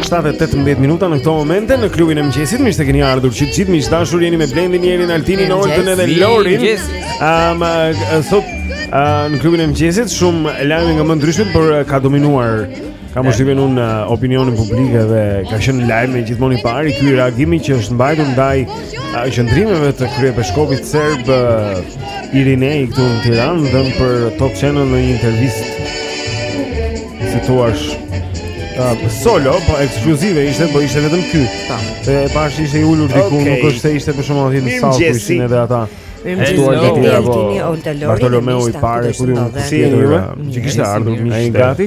Shtatë e tetëmbëdhjetë minuta në këto momente në klubin e mëngjesit Mirë se keni ardhur të gjithë miq të dashur jeni me Blendin Jerin Altinin Oltën edhe Lorin um, Sot uh, në klubin e mëngjesit shumë lajme nga më të ndryshmet Por uh, ka dominuar Kam përshtypjen unë uh, opinionin publik edhe ka qenë lajm i gjithmonë i parë ky reagimi që është mbajtur ndaj uh, qëndrimeve të kryepeshkopit serb uh, Irinej këtu në Tiranë dhënë për Top Channel në një intervistë si thua uh, solo, po ekskluzive ishte, po ishte vetëm ky. Tam. E pashë ishte i ulur diku, okay. nuk është se ishte për shembull aty në sallë ku ishin edhe ata. Mirëmëngjes, Altini, Olta Lori. Bartolomeu i parë, ku diun si e dora. Që kishte ardhur më gati.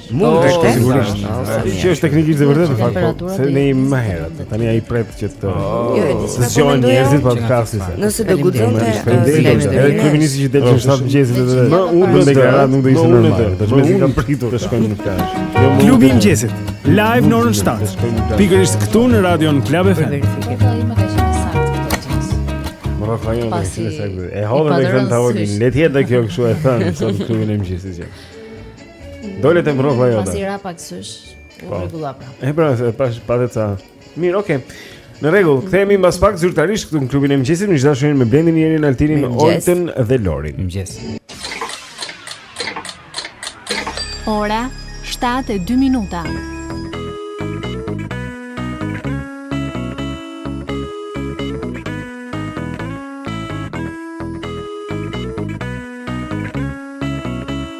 Mund të shkojë sigurisht. Që është teknikisht e vërtetë në fakt, po se ne i më herët. Tani ai pret që të zgjohen oh. jo, njerëzit pa të kasin. Nëse do guxonte shpëndijë. Edhe kryeministri që del në shtatë mëngjesit edhe. Më unë me gara nuk do ishte normal. Do të kam pritur të shkojmë në plazh. Klubi i mëngjesit, live në orën 7. Pikërisht këtu në Radio Club FM. Mora fajë me këtë sekondë. E hodhëm me këtë tavolinë. Le të jetë kjo kështu e thënë, sot këtu në mëngjesit. Dole të mbrova jo. Pasi ra pak sysh. U po. rregullua prapë. E pra, e pra pa të ca. Mirë, okay. Në rregull, kthehemi mbas pak zyrtarisht këtu në klubin e mëngjesit, miq të dashur me Blendin Jerin, Altinin, Oltën dhe Lorin. Mëngjes. Ora 7:02 minuta.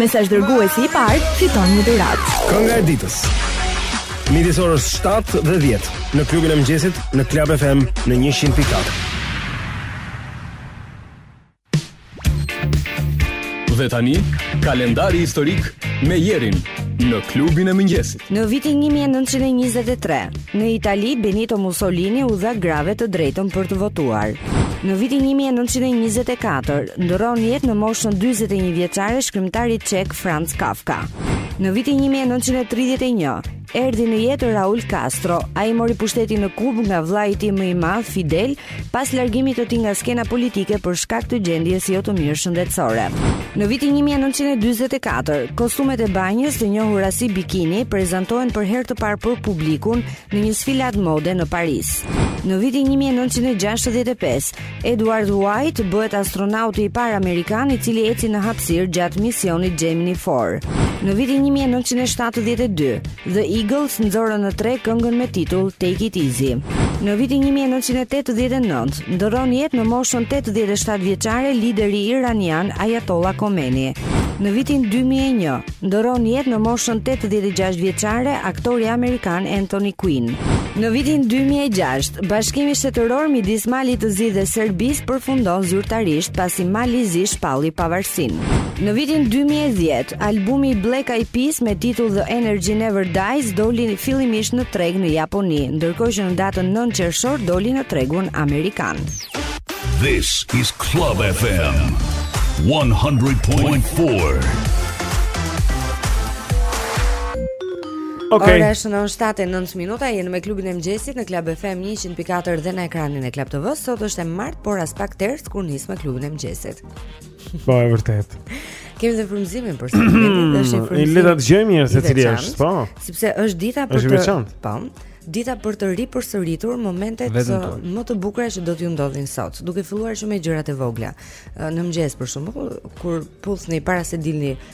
Mesazhdërguesi i parë fiton një dhuratë. Kënga e ditës. Midis orës 7 dhe 10 në klubin e mëngjesit në Club FM në 100.4. Dhe tani, kalendari historik me Jerin në klubin e mëngjesit. Në vitin një mijë e nëntëqind e njëzet e tre, në Itali, Benito Mussolini u dha grave të drejtën për të votuar. Në vitin një mijë e nëntëqind e njëzet e katër, ndërron jetë në moshën dyzet e një vjeçare shkrimtari çek Franz Kafka. Në vitin 1931, erdhi në jetë Raul Castro, ai mori pushtetin në Kubë nga vëllai i tij më i madh Fidel pas largimit të tij nga skena politike për shkak të gjendjes jo të mirë shëndetësore. Në vitin 1944, kostumet e banjës të njohura si bikini prezantohen për herë të parë për publikun në një sfilatë mode në Paris. Në vitin 1965, Edward White bëhet astronauti i parë amerikan i cili eci në hapësirë gjatë misionit Gemini 4. Në vitin 1972, The Eagles nxorën në treg këngën me titull Take It Easy. Në vitin 1989, ndërron jetë në moshën 87 vjeçare lideri iranian Ayatollah Khomeini. Në vitin 2001, ndërron jetë në moshën 86 vjeçare aktori amerikan Anthony Quinn. Në vitin 2006, bashkimi shtetëror midis Malit të Zi dhe Serbisë përfundon zyrtarisht pasi Mali i Zi shpalli pavarësinë. Në vitin 2010, Albumi i Black Eyed Peas me titull The Energy Never Dies doli fillimisht në treg në Japoni, ndërkohë që në datën 9 qershor doli në tregun amerikan. This is Club FM 100.4. Okay. Ora shënon 7:09 minuta, jeni me klubin e mëngjesit në Club FM 104 dhe në ekranin e Club TV. Sot është e martë, por aspak ters kur nis me klubin e mëngjesit. Po e vërtet. Kemi dhe frymëzimin për sot. Mm, është një frymëzim. Le ta dëgjojmë njëherë se cili është, po. Sepse është dita për të veçant. Po. Dita për të ripërsëritur momentet më të bukura që do t'ju ndodhin sot, duke filluar që me gjërat e vogla. Në mëngjes për shembull, kur puthni para se dilni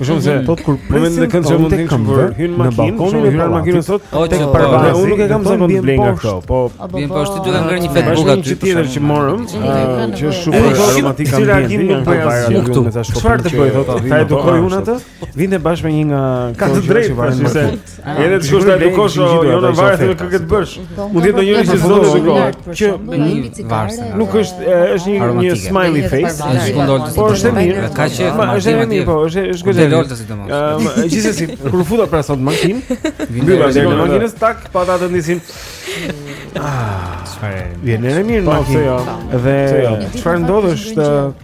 Për shkak se po kur presin të kanë qenë të këmbë hyn në balkonin e kanë makinën sot tek parvane. Unë nuk e kam zakon të blej nga këto. Po vjen po ashtu duhet ngrënë një fetë buka ti tjetër që morëm, që është shumë aromatik kanë reagim në bajë këtu. Çfarë të bëj thotë? Ta edukoj unë atë. Vinte bashkë me një nga ka të drejtë se Ah, Edhe të shkosh të edukosh, jo në varet me këtë bësh. Po, Mund të jetë ndonjë që s'do të shikoj. Që mm, nuk është është një një smiley face. Në sekondë të thotë se mirë, ka që është më mirë, po është është gjë e loltë sidomos. Ëm, gjithsesi, kur u futa pra sot makinë, mbylla derën e makinës tak pa ta ndizin. Ah, çfarë? Vjen në mirë po, makinë. Dhe çfarë ndodh është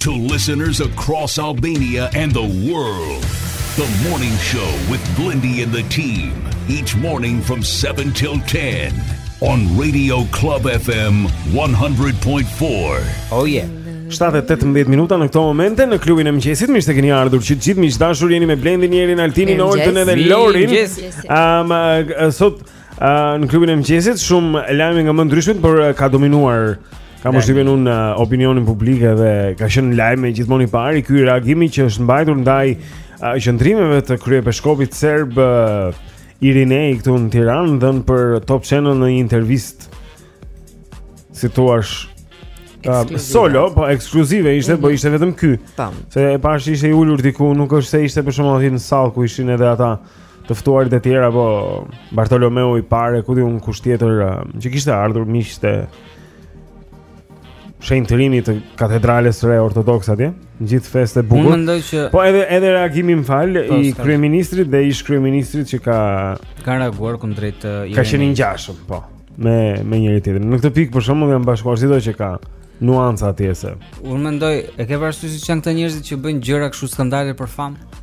To listeners across Albania and the world, the morning show with Blendi and the team, each morning from 7 till 10 on Radio Club FM 100.4. Oh yeah. 7-18 minuta në këto momente në klubin e mëngjesit, mirë se keni ardhur të gjithë miq të dashur jeni me Blendin, Jerin, Altinin, Oltën dhe Lorin. Ëm um, sot Uh, në klubin e mëngjesit, shumë lajme nga më të ndryshmet, por uh, ka dominuar, kam përshtypjen unë uh, opinionin publik edhe ka qenë lajm gjithmonë i parë, ky reagimi që është mbajtur ndaj uh, qëndrimeve të kryepeshkopit serb uh, Irinej këtu në Tiranë, dhënë për Top Channel në intervistë, si i thua, Uh, solo, po ekskluzive ishte, mm -hmm. po mhm. ishte vetëm ky. Tam. Se e pashë ishte i ulur diku, nuk është se ishte për shembull aty në sallë ku ishin edhe ata. të ftuarit e tjerë apo Bartolomeu i parë, ku di unë kush tjetër uh, që kishte ardhur miqtë shenjtërimi të katedrales së re ortodokse atje, gjithë festë e bukur. Unë mendoj që Po edhe edhe reagimi më fal po, i kryeministrit dhe ish kryeministrit që ka ka reaguar kundrejt uh, Ka qenë ngjashëm, po, me me njëri tjetrin. Në këtë pikë për shembull janë bashkuar sido që ka nuanca atje se. Unë mendoj, e ke parasysh që janë këta njerëz që bëjnë gjëra kështu skandale për famë?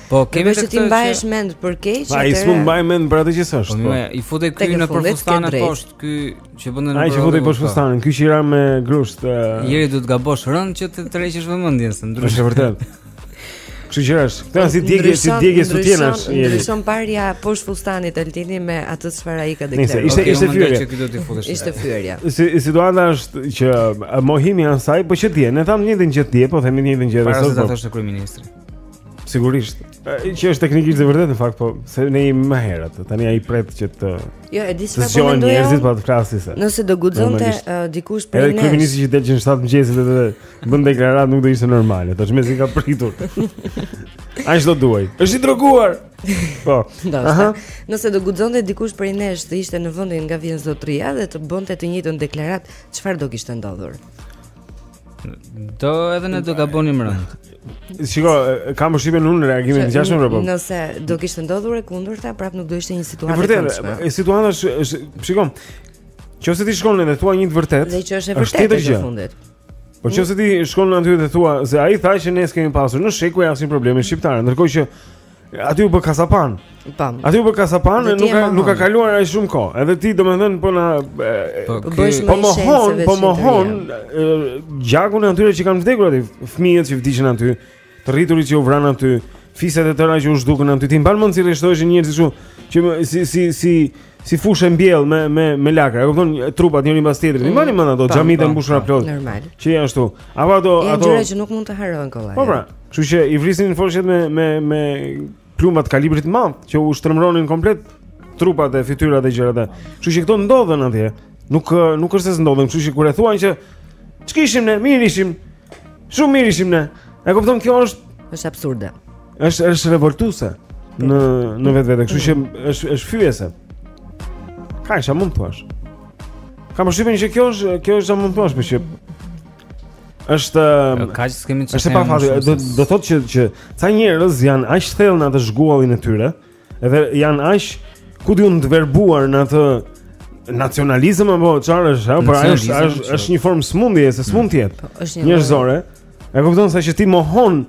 Po ke vetë ti mbahesh mend për keq atë. Ai s'u mbaj mend për atë që s'është. Po, po. me u fut ky në fustan poshtë, ky që bën në. Ai që futej poshtë fustanit, ky që i ra me grusht. Njeri do të gabosh rëndë që të tërheqësh vëmendjen se ndryshe. Është vërtet. Kështu që është. Këto si djegje, si djegje sutjenash. Ndryshon parja poshtë fustanit Altini me atë çfarë ai ka deklaruar. Ishte ishte fyerja. Ishte fyerja. Si situata është që mohimi i asaj, po që dje, ne thamë njëjtën që dje, po themi njëjtën që edhe sot. Para se ta po. thoshte kryeministri. Sigurisht. Që është teknikisht e vërtetë në fakt, po se ne jemi më herët. Tani ai pret që të Jo, e di se po mendoj. Njerëzit po të flasin. Nëse do guxonte uh, dikush për ne. Edhe kryeministri që del që në 7 mëngjesit edhe bën deklaratë nuk do ishte normale. Tash mezi ka pritur. Ai s'do dojë. Është i droguar. Po. Aha. Nëse do guxonte dikush prej nesh të ishte në vendin nga vjen zotëria dhe të bënte të njëjtën deklaratë, çfarë do kishte ndodhur? Do edhe ne do gabonim rëndë. Shiko, kam përshtypjen unë reagimin e ngjashëm apo? Nëse do kishte ndodhur e kundërta, prap nuk do ishte një situatë e këndshme. Vërtet, situata është, shiko. Qoftë se ti shkon edhe thua një të vërtetë, dhe që është e vërtetë në fundit. Po qoftë se ti shkon aty dhe thua se ai tha që ne s'kemi pasur në shekuj asnjë problem me shqiptarët, ndërkohë që Aty u bë kasaphanë. Tamam. Aty u bë kasaphanë dhe nuk ka nuk ka kaluar ai shumë kohë. Edhe ti domethënë po na po, po bësh më po mohon, po mohon gjakun e atyre që kanë vdekur aty, fëmijët që vdiqën aty, të rriturit që u vranë aty, fiset e tëra që u zhdukën aty. Ti mban mend si rreshtoheshin njerëzit kështu që më, si si si si fushë mbjellë me me me lakra. E kupton trupat njëri mbas tjetrit. Ti mbani mend ato xhamitë e mbushura plot. Normal. Që janë ashtu. Apo ato ato gjëra që nuk mund të harrohen kollaj. Po pra, Kështu që i vrisnin foshnjat me me me plumba të kalibrit të madh që u shtrembëronin komplet trupat e fytyrat e gjërat e. Kështu që këto ndodhën atje. Nuk nuk është se s'ndodhën, kështu që kur e thua që ç'kishim ne, mirë ishim. Shumë mirë ishim ne. E kupton kjo është është absurde. Është është revoltuese në në vetvete, kështu që është është fyese. Ka çfarë mund të thuash? Kam përshtypjen që kjo është kjo është çfarë mund të thuash, por që Është kaq s'kemi çfarë. Është pa fat, do do thotë që që ca njerëz janë aq thellë në atë zhguallin e tyre, edhe janë aq ku diun të verbuar në atë nacionalizëm apo çfarë është, apo pra është është është një formë sëmundje se s'mund të jetë. Po, njerëzore. E kupton se që ti mohon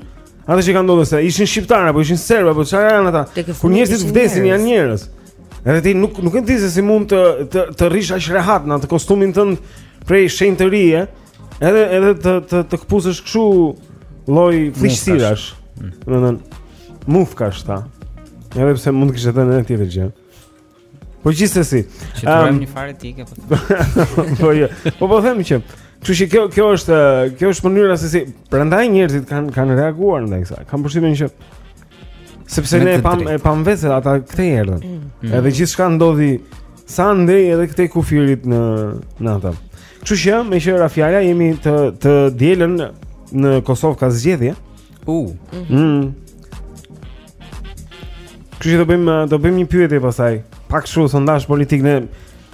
ato që kanë ndodhur se ishin shqiptarë apo ishin serbë apo çfarë janë ata? Kur njerëzit vdesin janë njerëz. Edhe ti nuk nuk e di se si mund të të të rrish aq rehat në atë kostumin tënd prej shenjtërie, edhe edhe të të të këpusësh kështu lloj fëlliqësirash. Mm. Do të thotë mufka ashtu. Edhe pse mund të kishte thënë edhe tjetër gjë. Po gjithsesi, që të bëjmë një farë etike po. Po jo. Po po them që Kështu që kjo kjo është kjo është mënyra se si prandaj njerëzit kanë kanë reaguar ndaj kësaj. Kam përshtypjen që Sepse ne e pamë e pamë vetë ata këtej erdhën. Mm. Mm. Edhe gjithçka ndodhi sa andej edhe këtej kufirit në në atë. Kështu që meqë ra fjala jemi të të dielën në Kosovë ka zgjedhje. U. Uh. Mm. -hmm. Kështu do bëjmë do bëjmë një pyetje pastaj. Pak a shumë sondazh politik ne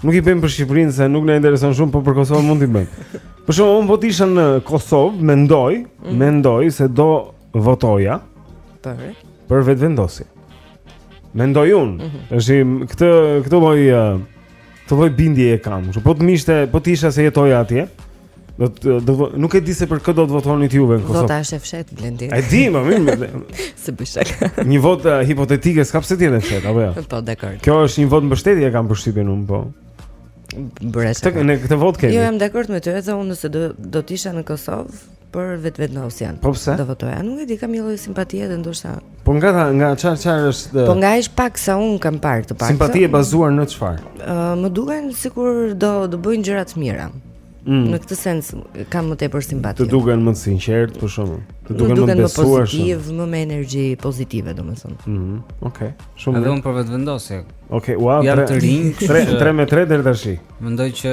nuk i bëjmë për Shqipërinë se nuk na intereson shumë, por për Kosovën mund t'i bëjmë. Për shembull, unë po të isha në Kosovë, mendoj, mm. mendoj se do votoja për për Vetëvendosje. Mendoj unë, mm -hmm. është këtë këtë lloj të lloj bindje e kam. Që po të më ishte, po të isha se jetoja atje. Do të do nuk e di se për kë do të votoni ti juve në Kosovë. Vota është e fshehtë Blendi. E di, po mirë. Se bishal. Një votë uh, hipotetike s'ka pse të jetë e fshehtë, apo jo? Ja? Po, dakord. Kjo është një votë mbështetjeje kam përshtypjen unë, po. Bëresë. Këtë këtë votë kemi. Jo, jam dakord me ty, edhe unë nëse do do të isha në Kosovë, për Vetëvendosjen. Po pse? Do votoja. Nuk e di, kam një lloj simpatie dhe ndoshta. Po nga ta, nga çfarë çfarë është? Po nga aq pak sa unë kam parë të paktën. Simpati e bazuar në çfarë? Ë, uh, më duken sikur do të bëjnë gjëra të mira. Mm. Në këtë sens kam më tepër simpati. Të duken më të sinqertë për shembull. Të duken, duken më të besuar. Më pozitivë, më me energji pozitive, domethënë. Mhm. Mm Okej. Okay. Shumë. Edhe unë për Vetëvendosje. Okej, okay, uau. Janë të rinj. 3 me 3 deri tash. Mendoj që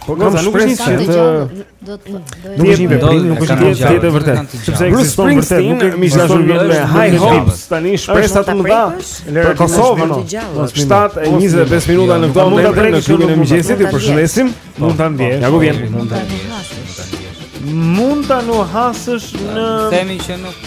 Po kam nuk është një skenë të do të do të jemi do nuk është një skenë të vërtet. Sepse ekziston vërtet, nuk më ish dashur me me high hopes tani shpresa të mëdha për Kosovën. 7:25 minuta në këto momente drejt në klubin e mëngjesit, ju përshëndesim. Mund ta ndjesh. Ja ku vjen. Mund ta nuhasësh në Themi që nuk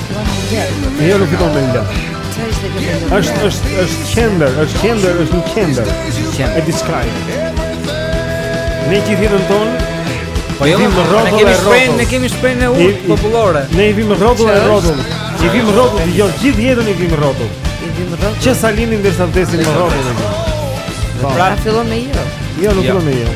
Jo, nuk fillon me lë. Është është është qendër, është qendër, është një qendër. E diskaj. Ne që thitën ton, po jo, ne kemi shprehje, ne kemi shprehje u popullore. Ne i vim rrotull e rrotull. I vim rrotull, jo gjithë jetën i vim rrotull. I vim rrotull. Që sa lindim derisa vdesim me rrotull. Pra fillon me jo. Jo, nuk fillon me jo.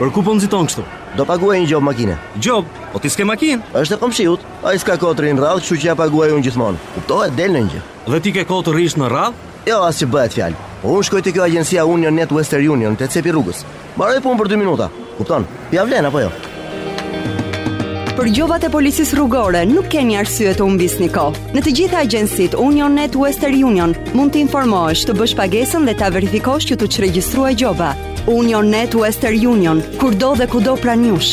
Për ku po nxiton kështu? Do paguaj një gjobë makine. Gjobë? Po ti s'ke makinë? Është e komshiut. Ai s'ka kohë të rrijë në radhë, kështu që ja paguaj unë gjithmonë. Kuptohet, del ndonjë gjë. Dhe ti ke kohë të rrish në radhë? Jo, as që bëhet fjalë. Po unë shkoj te kjo agjencia Union Net Western Union te cepi rrugës. Mbaroj punë për dy minuta, kupton? Ja vlen apo jo? Për gjobat e policisë rrugore nuk keni arsye të humbisni kohë. Në të gjitha agjencitë Union Net Western Union mund të informohesh, të bësh pagesën dhe ta verifikosh që t'u çregjistrua gjoba. Union Net Western Union, kurdo dhe kudo pranë jush.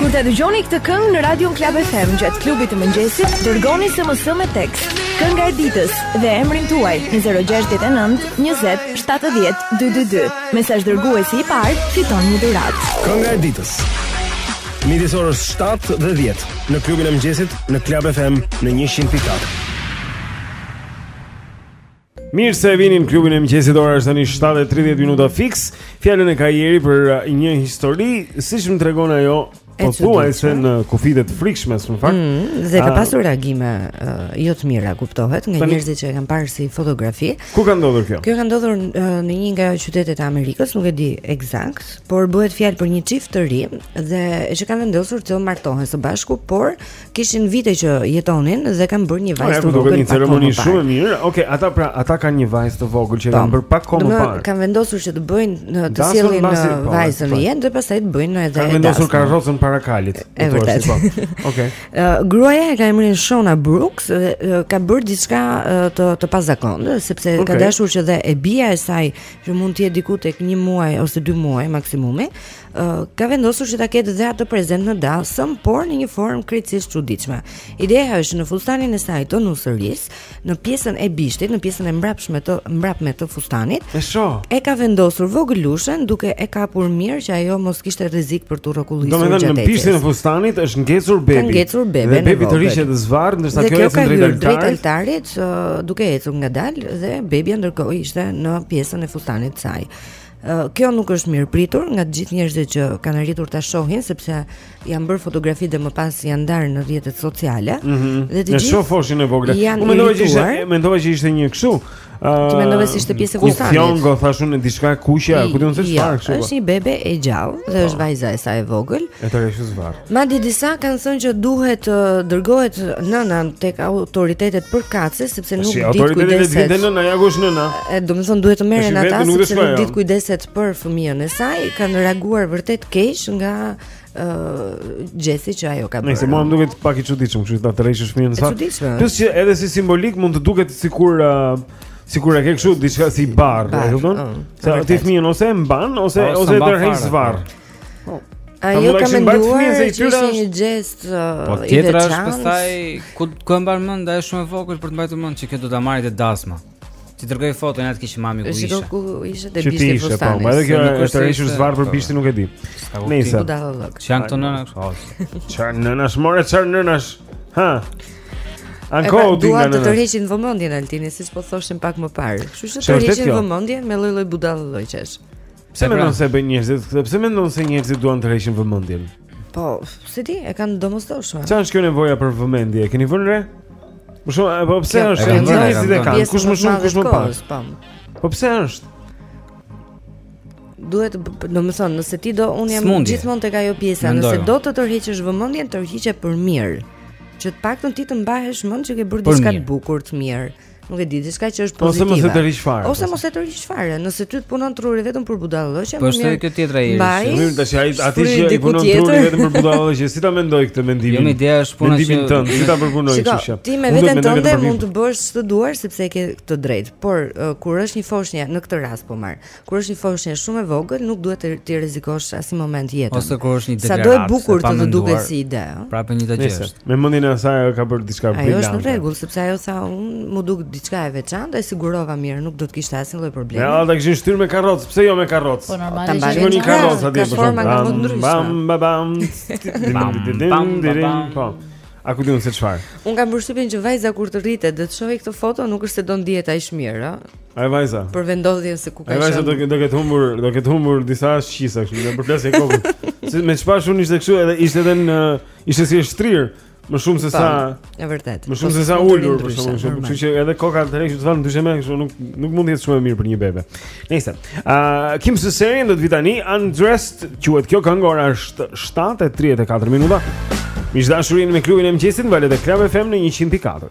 Kur ta dëgjoni këtë këngë në Radio Klab FM gjatë klubit të mëngjesit, dërgoni SMS me tekst. Kënga e ditës dhe emrin tuaj në 069 20 70 222. Mesazh dërguesi i parë, fiton një dhuratë. Kënga e ditës. Midis orës 7 dhe 10 në klubin e mëngjesit në Klab FM në 100.4. Mirë se vini në klubin e mëngjesit. Ora është tani 7:30 minuta fiks. Fjalën e ka Eri për uh, një histori, siç më tregon ajo, pothuajse në kufijtë të frikshme, në fakt. Mm, dhe ka ah. pasur reagime uh, jo të mira, kuptohet, nga njerëzit që e kanë parë si fotografi. Ku ka ndodhur kjo? Kjo ka ndodhur uh, në një nga qytetet e Amerikës, nuk e di ekzakt, por bëhet fjalë për një çift të ri dhe që kanë vendosur të martohen së bashku, por kishin vite që jetonin dhe kanë bërë një po, vajzë të vogël. Është një ceremoni shumë e mirë. Okej, okay, ata pra, ata kanë një vajzë të vogël që kanë bërë pak kohë më parë. Kanë vendosur që të bëjnë të sjellin uh, po, vajzën në jetë dhe pastaj të bëjnë edhe. Kanë vendosur karrocën para kalit. E vërtetë. Po. Okej. Uh, gruaja e ka emrin Shona Brooks dhe uh, ka bërë diçka të të pazakontë sepse ka dashur që dhe e bija e saj që mund të jetë diku tek 1 muaj ose 2 muaj maksimumi, ka vendosur që ta ketë dhe atë prezent në dasmë, por në një formë krejtësisht të çuditshme. Ideja është në fustanin e saj të nusërisë, në pjesën e bishtit, në pjesën e mbrapshme të mbrapme të fustanit. E shoh. E ka vendosur vogëlushen duke e kapur mirë që ajo mos kishte rrezik për t'u rrokullisur gjatë. Domethënë në bishtin e fustanit është ngecur bebi. Ka ngecur beben. Bebi tërhiqet zvarrë, ndërsa kjo është drejt altarit. Drejt altarit duke ecur ngadalë dhe bebia ndërkohë ishte në pjesën e fustanit të saj. Kjo nuk është mirëpritur nga të gjithë njerëzit që kanë arritur ta shohin sepse janë bërë fotografi dhe më pas janë ndarë në rrjetet sociale. Mm -hmm. Dhe të gjithë shoh foshnjën e vogël. Unë mendova që ishte mendova që ishte një kështu. Ti mendove se ishte pjesë e fustanit. Fjongo thashun në diçka kuqe, ku do të thësh jo, çfarë kështu. Është një bebe e gjallë dhe është vajza e saj e vogël. E tërheq zvarrë. Madje disa kanë thënë që duhet të dërgohet nëna tek autoritetet përkatëse sepse nuk di kujdeset. S'di autoritetet vjen nëna, ja kush nëna. Do të thonë duhet të merren ata sepse nuk di kujdeset për fëmijën e saj, kanë reaguar vërtet keq nga gjesti që ajo ka bërë. Nejse mua më duket pak i çuditshëm, kështu ta tërheqësh fëmijën sa. Plus që edhe si simbolikë mund të duket sikur uh, sikur e ke kështu diçka si barrë, e kupton? Sa ti fëmijën ose e mban ose ose e tërheq zvarr. Po. Ajo ka menduar se ky është një gjest uh, po, i veçantë? Po tjetra është pastaj ku ku e mban mend, ajo është shumë e vogël për të mbajtur mend që kjo do ta marrë te dasma. T'i tregojë foton ja të kish mami ku ishe. Shiko ku ishte te bishti po, fustanit. Po, edhe kjo është e tërhequr zvarrë për bishtin nuk e di. Nejse. Ç'janë këto nëna kështu. Ç'janë nëna, more ç'janë nëna. Ha. Ankohu ti. Duan të tërheqin vëmendjen Altini, siç po thoshim pak më parë. Kështu që tërheqin vëmendjen me lloj-lloj budallallëqesh. Pse pra. mendon se bëjnë njerëzit këtë? Pse mendon se njerëzit duan të tërheqin vëmendjen? Po, s'e di, e kanë domosdoshme. Çfarë është kjo nevoja për vëmendje? Keni vënë re? Më shumë, po pse është? Njerëzit e kanë, kush më shumë, kush më pak. Po. po pse është? Duhet, domethënë, nëse ti do, unë jam gjithmonë tek ajo pjesa, nëse do të tërheqësh vëmendjen, tërhiqe për mirë. Që të paktën ti të mbahesh mend që ke bërë diçka të bukur, të mirë Nuk e di diçka që është pozitive. Ose mos e tërhiq fare. Ose mos e tërhiq fare. Nëse ty të punon truri vetëm për budallallëqe, po është kjo tjetra Erjeri. Mirë tash ai aty që i punon truri vetëm për budallallëqe, si ta mendojë këtë mendim? Jo, ideja është puna që mendimin tënd, si ta përpunojë kështu. Shiko. Ti me veten tënde mund të bësh ç'të duash sepse e ke të drejtë, por kur është një foshnje në këtë rast po marr. Kur është një foshnje shumë e vogël, nuk duhet t'i rrezikosh asnjë moment jetën. Ose kur është një deklaratë. Sado e bukur të të duket si ide, ëh. Prapë një gjë. Me mendjen e saj ajo ka bërë diçka brillante. Ajo është në rregull, sepse ajo tha unë m'u duk diçka e veçantë, e sigurova mirë, nuk do të kishte asnjë lloj problemi. Ja, ta kishin shtyrë me karrocë, pse jo me karrocë? Po normalisht. Ta bënin karrocë atje për shkak të mund ndryshe. Bam bam bam. Bam bam bam. Po. A ku di unë se çfarë? Unë kam përshtypjen që vajza kur të rritet dhe ta shohë këtë foto nuk është se do ndihet aq mirë, ëh. Ajo vajza. Për vendosjen se ku ka qenë. Ajo vajza do të do ketë humbur, do ketë humbur disa shqisa kështu, në përplasje kokën. Si me çfarë shumë ishte kështu edhe ishte edhe në ishte si e shtrirë, më shumë se sa. Është vërtet. Më shumë po, se sa ulur për shkakun, kështu, kështu që edhe koka të rrejë thonë ndyshe më kështu, nuk nuk mund të jetë shumë e mirë për një bebe. Nejse. Ë Kim Cesarion do të vijë tani Undressed, quhet kjo këngë ora është 7:34 minuta. Miq të dashur jeni me klubin e mëngjesit, valët e Club FM në 104.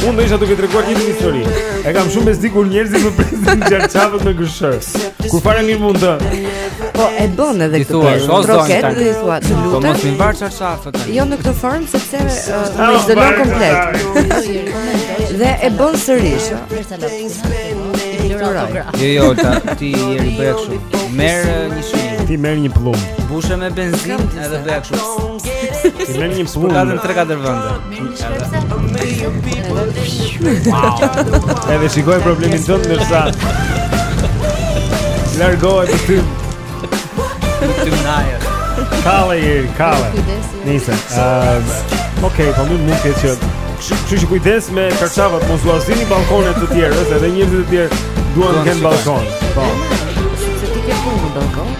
Unë po isha duke treguar një histori. E kam shumë bezdi kur njerëzit më presin çarçafët me gërshërë. Kur fare mirë mund të. Po e bën edhe këtë. Thua, o zonjë tani. Ti thua, të lutem. Po mos i var çarçafët. Jo në këtë formë sepse më izolon komplet. Dhe e bën sërish. Jo, jo, ta, ti jeri bëja kështu. Merre një shumë. Ti merr një pllumb. Mbushe me benzinë edhe bëja kështu. Ti merr një pllumb. Po ka në tre katër vende. Edhe shikoje problemin tënd ndërsa largohet si tym. Të naja. Kalle, kalle. Nisa. Ehm, okay, po më mund të thotë Kështu që kujdes me çarçafët, mos ua zini ballkonet të tjerëve, edhe njerëzit e tjerë duan të kenë ballkon. Po.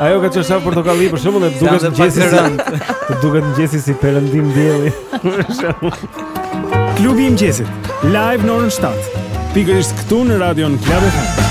Ajo ka çarçaf portokalli për shembull, e të jep ndjesi si rëndë. Të jep ndjesi si perëndim dielli. Klubi i mëngjesit, live në orën 7. Pikërisht këtu në Radio Klan FM.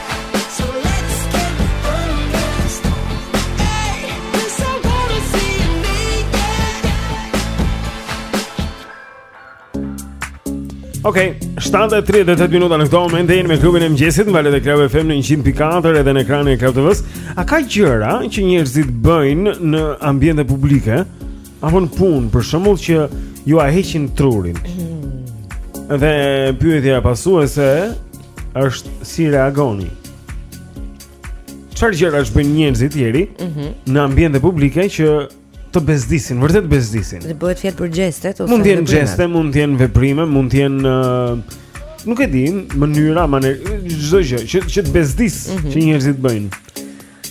Ok, 7.38 minuta në këto momente jeni me klubin e mëngjesit në valët e Club FM në 100.4 edhe në ekranin e Club TV-së A ka gjëra që njerëzit bëjnë në ambiente publike Apo në punë për shembull që jua heqin trurin Edhe pyetja pasuese është si reagoni. Çfarë gjërash bëjnë njerëzit e tjerë mm -hmm. në ambiente publike që të bezdisin, vërtet bezdisin. Dhe bëhet fjalë për gjeste, ose mund të jenë gjeste, mund të jenë veprime, mund të jenë uh, nuk e di, mënyra, manerë çdo gjë që që të bezdis mm -hmm. që njerëzit bëjnë.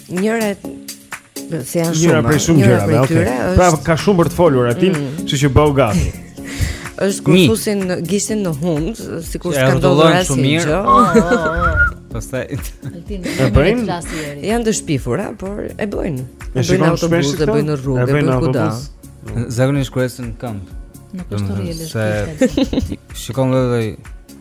Njëra se janë shumë. Njëra prej shumë gjërave, okay. Është... Pra ka shumë për të folur aty, mm. kështu që bëhu gati. Është kur fusin gishtin në hundë, sikur s'ka ndodhur asnjë gjë. Pastaj e bëjnë. Janë të shpifura, por e bëjnë. E bëjnë autobus, e bëjnë në rrugë, e bëjnë në kudo. Zakonisht kur ecën në këmbë. Nuk është rrjetë. Se shikon vetë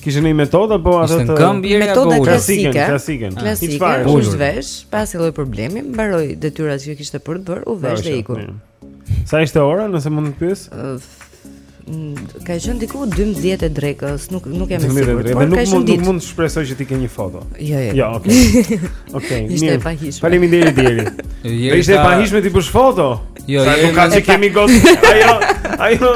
Kishte ndonjë metodë apo atë të këmbë metoda klasike, klasike. Klasike, klasike u zhvesh, pa asnjë lloj problemi, mbaroi detyrat që kishte për të bërë, u vesh dhe iku. Sa ishte ora, nëse mund të pyes? Ka qenë diku 12 e drekës, nuk nuk jam e sigurt, por ka qenë ditë. Nuk mund të shpresoj që ti ke një foto. Jo, jo. Jo, okay. Okay, mirë. Faleminderit deri. Ishte e pahijshme t'i bësh foto. Jo, sa nuk ka që kemi gos. Ajo, ajo.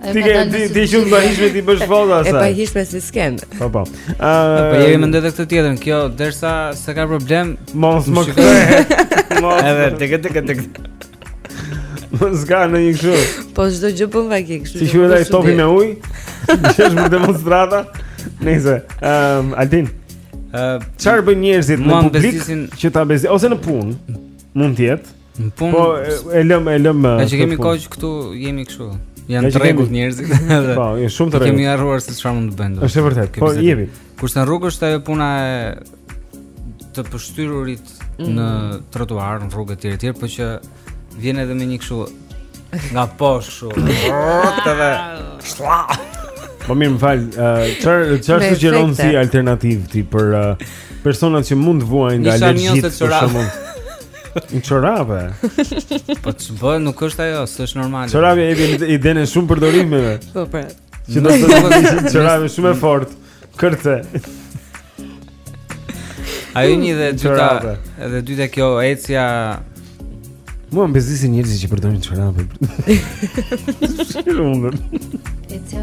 Ti ke ti ti shumë e pahijshme t'i bësh foto asaj. E pahijshme si skenë. Po po. Ëh, po jemi mendoj të këtë tjetrën. Kjo derisa s'e ka problem, mos më kthej. Mos. Edhe tek tek tek. Mos ka ndonjë një kështu. Po çdo gjë bën vaki kështu. Si quhet ai topi me ujë? Jesh me demonstrata? Nëse, ehm, Altin. Ëh, çfarë bëjnë njerëzit në publik që të bezdisin ose në punë? Mund të jetë. Në punë. Po e lëm, e lëm. Ne që kemi kohë këtu, jemi kështu. Janë të rregullt njerëzit. Po, janë shumë të rregullt. Kemi harruar se çfarë mund të bëjnë. Është vërtet. Po jemi. Kurse në rrugë është ajo puna e të pështyrurit mm. në trotuar, në rrugë etj etj, por që vjen edhe me një kështu nga poshtë kështu. Po mirë, më fal, çfarë çfarë sugjeron si alternativë ti për personat që mund të vuajnë nga alergjitë për shembull? Në çorape. Po ç'bën, nuk është ajo, s'është normale. Çorapi e di i dhënë shumë përdorime. Po pra. Që do të thotë çorapi shumë e fortë. Kërce. Ai një dhe dyta, edhe dyta kjo ecja. Mua më bezdisin njerëzit që përdorin çorape. Shumë. Ecja.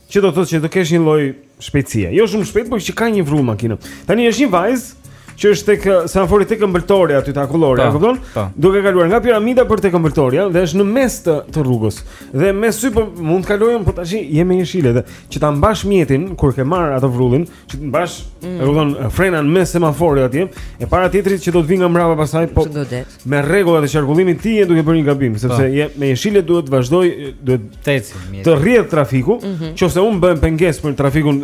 Që do të thotë që do kesh një lloj shpejtësie. Jo shumë shpejt, por që ka një vrull makina. Tani është një vajzë që është tek semafori tek ëmbëltorja aty te akullorja, e kupton? Duke kaluar nga piramida për tek ëmbëltorja dhe është në mes të, të rrugës. Dhe me sy po mund të kalojmë, po tashi jemi në jeshile dhe që ta mbash mjetin kur ke marr atë vrullin, që të mbash, mm. e kupton, frena në mes semaforit atje, e para tjetri që do të vijë nga mbrapa pastaj, po me rregullat e qarkullimit ti je duke bërë një gabim, po. sepse je me jeshile duhet të vazhdojë, duhet të ecë, të rrjedhë trafiku, mm -hmm. nëse unë bëhem pengesë për trafikun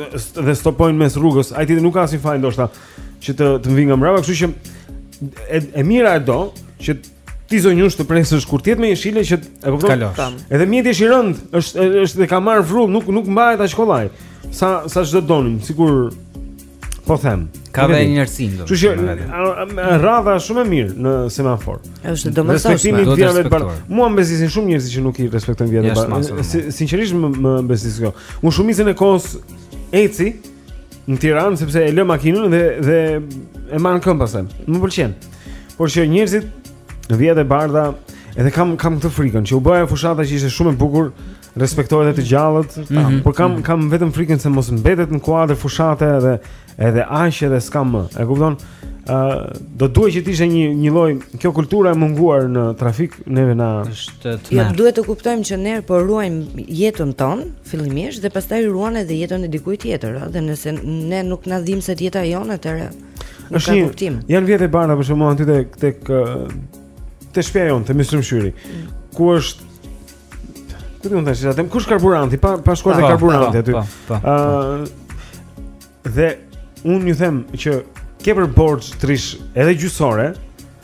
dhe stopoj në mes rrugës, ai tipi nuk ka asnjë faj ndoshta që të më vijë nga mbrapa, kështu që e, e mira e do që Ti zonjushë të presësh kur ti me jeshile që e kupton? Kalosh. Edhe mjeti është i rëndë, është është e ka marr vrull, nuk nuk mbahet aq kollaj. Sa sa ç'do donim, sikur po them. Ka dhe njerëzim. Kështu që rradha është shumë e mirë në semafor. Është domosdoshme. Respektimi i vijave të bardha. Mua më bezdisin shumë njerëz që nuk i respektojnë vijat e bardha. Sinqerisht më më bezdis kjo. Unë shumicën e kohës eci në Tiranë sepse e lë makinën dhe dhe e marr në këmbë pastaj. Më pëlqen. Por që njerëzit në vijat e bardha Edhe kam, kam këtë frikën Që u bë ajo fushata që ishte shumë e bukur Respekto edhe të gjallët mm -hmm. Por kam, kam vetëm frikën se mos mbetet në kuadrë fushate Edhe, edhe aq edhe s'ka më E kupton? Uh, do duhet që të ishte një një lloj kjo kultura e munguar në trafik neve na është të jo, duhet të kuptojmë që ne po ruajmë jetën tonë fillimisht dhe pastaj ruan edhe jetën e dikujt tjetër, ëh, dhe nëse ne nuk na dhimbset jeta jonë atëherë Nuk ka kuptim. Janë vijat e bardha për shkakun aty tek tek te shpia jon te mysrim shyri. Mm. Ku është Ku do të thashë atë kush karburanti pa pa shkuar te karburanti aty. Ëh. Dhe un ju them që ke për borxh t'rrish edhe gjysmë ore,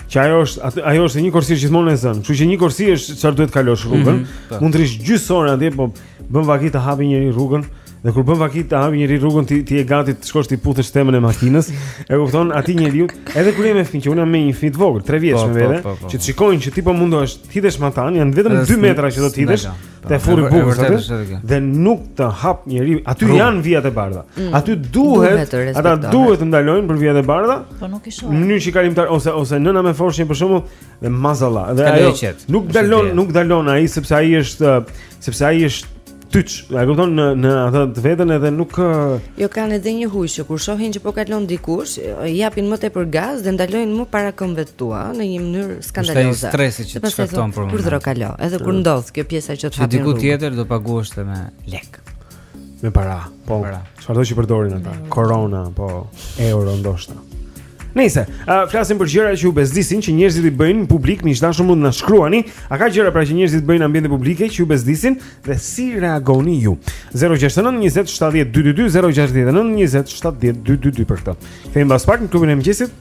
që ajo është ajo është një korsi gjithmonë e zënë. Kështu që një korsi është çfarë duhet të kalosh rrugën. Mm -hmm, mund të rrish gjysmë ore atje, po Bën vaki të hapi njëri rrugën dhe kur bën vaki të hapi njëri rrugën ti ti e gati të shkosh ti puthësh targën e makinës. E kupton atij njeriu, edhe kur jam me fëmijë, unë jam me një fëmijë të vogël, 3 vjeç po, me po, vete, po, që të shikojnë që ti po mundohesh të hidhesh matanë, janë vetëm 2 metra që do të hidhesh, te furra e bukës aty dhe nuk të hap njeri. Aty janë vijat e bardha. Mm. Aty duhet, ata duhet të ndalojnë për vijat e bardha. Po nuk i shoh. Në mënyrë që kalimtari ose ose nëna me foshnjë për shembull dhe mazalla. Dhe ajo nuk ndalon, nuk ndalon ai sepse ai është Sepse ai është tyç. A e kupton në në atë të vetën edhe nuk Jo kanë edhe një huj që kur shohin që po kalon dikush, i japin më tepër gaz dhe ndalojnë mu para këmbëve të tua në një mënyrë skandaloze. Është stresi që të shkakton për mua. Kur do kalosh, edhe kur ndodh kjo pjesa që të hapin. Diku tjetër do paguheshte me lek. Me para, po. Çfarë do të përdorin ata? Korona, po, euro ndoshta. Nëse, uh, flasim për gjëra që ju bezdisin që njerëzit i bëjnë në publik, miq të dashur mund të na shkruani, a ka gjëra pra që njerëzit bëjnë në ambiente publike që ju bezdisin dhe si reagoni ju? 069 20 70 222 069 20 70 222 për këtë. Kthehemi mbas pak në klubin e mëngjesit.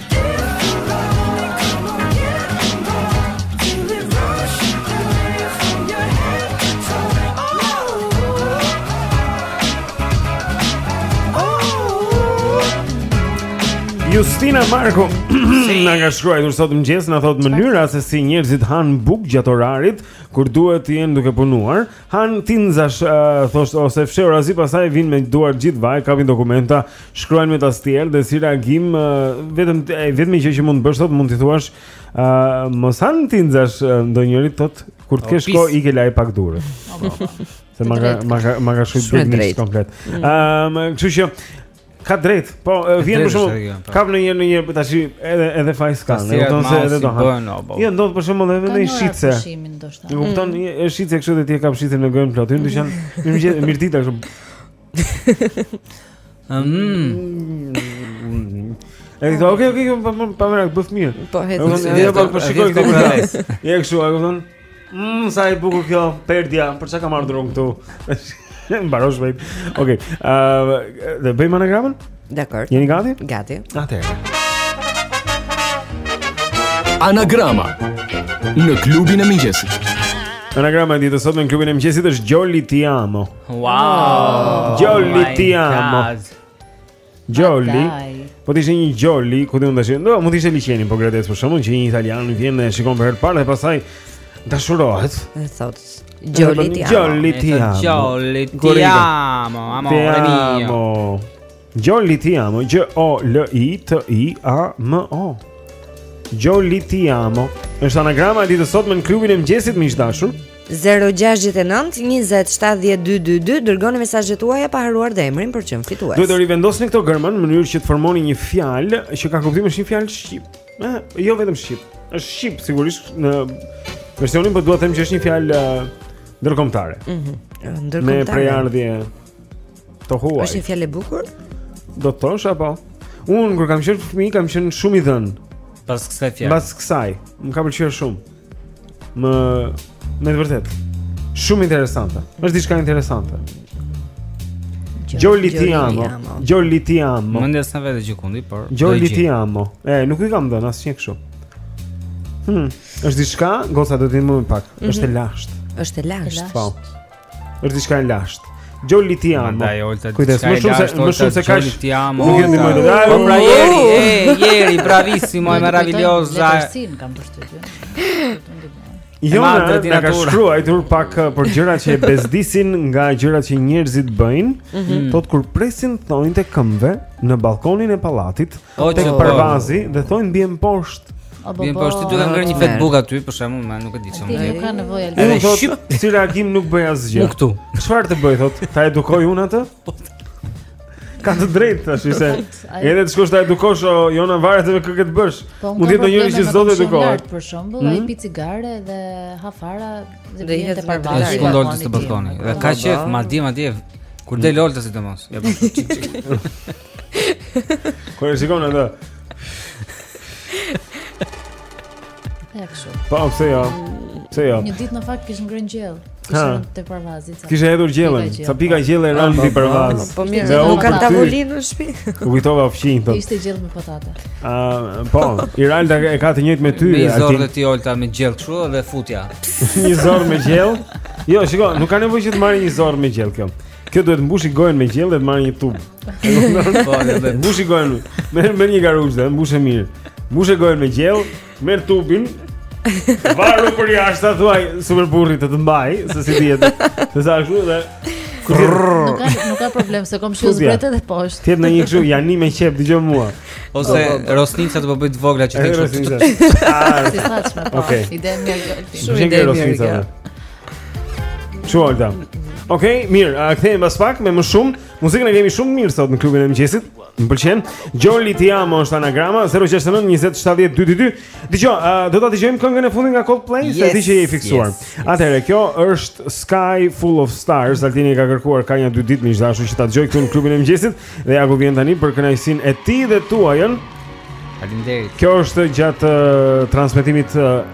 Justina Marku na ka shkruar sot në mëngjes na thotë mënyra se si njerëzit hanë bukë gjatë orarit kur duhet të jenë duke punuar Hanë tinzash uh, thotë ose fshehurazi pastaj vijnë me duar gjithë vaj, kapin dokumenta, shkruajnë me tastierë dhe si reagim uh, e vetmja gjë që mund të bësh sot mund t'i thuash uh, mos ha tinzash uh, ndonjëri thotë kur të kesh kohë ik e laj pak duart. Se ma ka ma ka ma ka shumë drejt komplet. Ëm, mm. kështu që Ka të drejtë. Po vjen për shembull, po. ka në një në një tash edhe edhe faj s'ka, e kupton se edhe do ha. Jo, ndodh për shembull edhe në shitëse. E kupton, është shitëse kështu dhe ti e kap shitësen me gojën plot. Hyn në dyqan, më vjen mirëdita kështu. Mmm. Ai thotë, "Okej, okej, pa më pa të bëftë mirë." Po, hecë. Ja po shikoj këtë. Ja kështu, a kupton? Mmm, sa e bukur kjo, perdja, për çka kam ardhur këtu? Mbarosh vetë. Okej. Okay. Ëh, uh, do bëjmë anagramën? Dakord. Jeni gati? Gati. Atëherë. Anagrama në klubin e mëngjesit. Anagrama e ditës sot në klubin e mëngjesit është Gjoli ti amo. Wow! Gjoli oh ti amo. Gjoli, po të ishte një gjoli, ku do, mund të ishte liqeni, po Gradec për shembull që një italian vjen dhe shikon për herë të parë dhe pastaj dashurohet. Dhe thot, gjoli ti. Gjoli ti. Gjoli ti. Amo, amo, amo. Gjoli ti amo, J O L I T I A M O. Gjoli ti amo. Është anagrama e ditës sot me klubin e mëngjesit miq të dashur. 0-6-9-27-12-22 Dërgoni mesazhet tuaja pa harruar dhe emrin për të qenë fitues Duhet të rivendosni këto gërma në mënyrë që të formoni një fjalë Që ka kuptim është një fjalë shqip eh, Jo vetëm shqip është shqip sigurisht në versionin Por po duhet të them që është një fjalë eh, ndërkombëtare mm -hmm. Me prejardhje të huaj është një fjalë e bukur? Do të thosha po? Unë kur kam qenë fëmijë kam qenë shumë i dhënë. Pas kësaj fjalë. Pas kësaj, më ka pëlqyer shumë. Me të vërtet. Shumë interesante. Është diçka interesante. Gjoli ti amo. Gjoli ti amo. Mendja s'na vete gjëkundi, por Gjoli ti amo. E, nuk i kam dhënë asnjë kështu. Hm, është diçka, goca do të më pak. Mm -hmm. Është e lashtë. Është e lashtë. Po. Është diçka e lashtë. Gjoli ti amo. Andaj Olta. Kujdes, më shumë se më shumë se kaq. Gjoli ti amo. Nuk jeni më lodhur. Po pra jeri, e jeri, bravissimo, e meraviglioso. Ja, s'e kam përshtypje. Jona ka shkruajtur pak eh, për gjëra që e bezdisin nga gjërat që njerëzit bëjnë. Mhm. Thot kur presin thonjtë e këmbëve në ballkonin e pallatit, Oj, tek Parvazi dhe thonjtë bien poshtë. Bien poshtë ti duhet ngre një Facebook aty për shembull, më nuk e di çfarë. Ti nuk ka nevojë alë. Edhe thotë si reagim nuk bëj asgjë. Nuk këtu. Çfarë të bëj thotë? Ta edukoj unë atë? Po. Ka të drejtë tash se edhe të shkosh ta edukosh o Jona varet se me kë ke të bësh. Po, Mund të jetë ndonjëri që s'do të edukohet. Për shembull, ai mm-hmm. pi cigare dhe ha fara dhe vjen te parvazi. Ai shkon dolës të bërtoni. Dhe ka qejf, madje madje kur del olta sidomos. Ja po. Kur e shikon atë. Ja kështu. Po, pse jo? Pse jo? Një ditë në fakt kish ngrënë gjell. Kishte te parvazi. Kishte hedhur gjellën, ca pika gjelle ah, rënë mbi po, parvaz. Po, po mirë, nuk ka tavolinë në shtëpi. U kujtova fqinj thotë. Ishte gjell me patate. Ah, po, Iralda e ka të njëjtë me ty. Një zorrë dhe ti Olta me gjell kështu dhe futja. Një zorrë me gjell? Jo, shiko, nuk ka nevojë që të marrë një zorrë me gjell kjo. Kjo duhet të mbushi gojën me gjell dhe të marrë një tub. Po, mbushi gojën. Merr merr një garuzhdë dhe mbushe mirë. Mbushe gojën me gjell, merr tubin. Varu për jashtë thuaj super burrit të të mbaj, se s'i dihet. Se sa ashtu dhe Nuk ka nuk ka problem se kom shiu zbret edhe poshtë. Ti në një kështu jani me qepë dëgjoj mua. Ose po, po, po. rosnica të po bëjë të vogla që të kështu. Okej. Ide mirë. Shumë ide mirë. Çu Alta. Okej, okay, mirë, a kthehemi pas pak me më shumë. Muzikën e kemi shumë mirë sot në klubin e mëngjesit. Më pëlqen. Jolly ti jam është anagrama 069 20 70 222. Dgjoj, a do ta dëgjojmë këngën e fundit nga Coldplay, yes, se ti që je i fiksuar. Yes, yes. Atëherë, kjo është Sky Full of Stars, Altini ka kërkuar ka një dy ditë miq të dashur që ta dëgjojë këtu në klubin e mëngjesit dhe ja ku vjen tani për kënaqësinë e tij dhe tuajën. Faleminderit. Kjo është gjatë uh, transmetimit uh,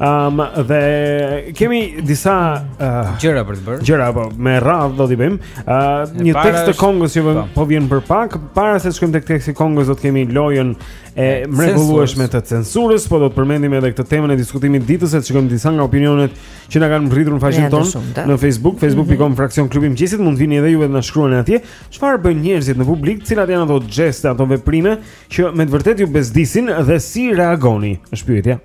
Ëm um, dhe kemi disa uh, gjëra për të bërë. Gjëra po me radhë do t'i bëjmë. Ë uh, një tekst të Kongos që po. po vjen për pak, para se të shkojmë tek teksti Kongos do të kemi lojën e mrekullueshme të censurës, po do të përmendim edhe këtë temën e diskutimit të ditës se të shikojmë disa nga opinionet që na kanë mbërritur në faqen tonë në Facebook, facebook.com mm -hmm. fraksion klubi i mëngjesit, mund të vini edhe juve të na shkruani atje, çfarë bëjnë njerëzit në publik, cilat janë ato gjeste, ato veprime që me të vërtetë ju bezdisin dhe si reagoni? Është pyetja.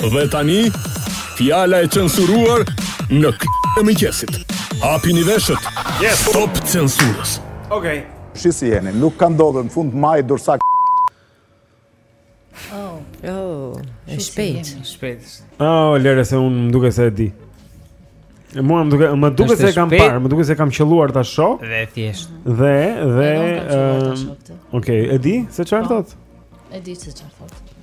Dhe tani, fjala e censuruar në klubin e mëngjesit. Hapini veshët, yes. stop censurës. Okej. Okay. Si jeni, nuk ka ndodhur në fund maj durrsak. Oh, oh, e shpejt. Shpejt. Oh, lere se unë më duket se e di. E mua më duket, më duket se e kam parë, më duket se e kam qëlluar ta shoh. Dhe thjesht. Dhe, dhe, uh, okej, okay, e di se çfarë po. thotë? E di se çfarë thotë.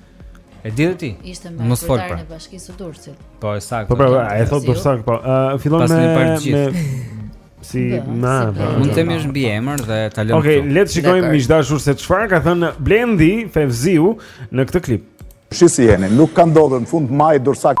E di ti? Ishte me kryetarin pra. e bashkisë së Durrësit. Po, e saktë. Po, pra, pra e thotë Durrësak, po. Ë, fillon me me si na. Po. Mund të themi është mbiemër dhe ta lëmë. Okej, le të shikojmë miq të dashur se çfarë ka thënë Blendi Fevziu në këtë klip. Si si jeni? Nuk ka ndodhur në fund maj Durrësak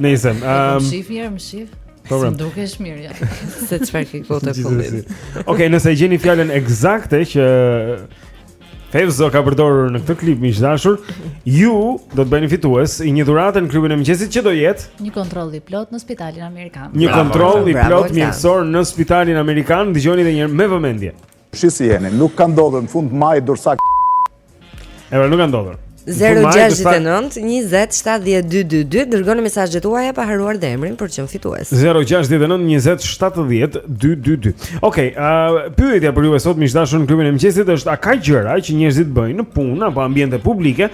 Nëse, ëm, um, më shif mirë, më shif. Po vërtet. Dukesh mirë ja. Se çfarë ke kohët e fundit. Okej, nëse e gjeni fjalën ekzakte që Fevziu ka përdorur në këtë klip miq të dashur, ju do të bëheni fitues i një dhurate në klubin e mëngjesit që do jetë një kontroll i plotë në spitalin amerikan. Një kontroll i plotë mjekësor në spitalin amerikan, dëgjoni edhe një herë me vëmendje. Si jeni, nuk ka ndodhur në fund maj durrsak*** E pra nuk ka ndodhur. 069 20 70 222 dërgoni mesazhet tuaja pa harruar dhe emrin për të qenë fitues. 069 20 70 222. Okej, okay, pyetja për ju sot miq të dashur në klubin e mëngjesit është a ka gjëra që njerëzit bëjnë në punë apo ambiente publike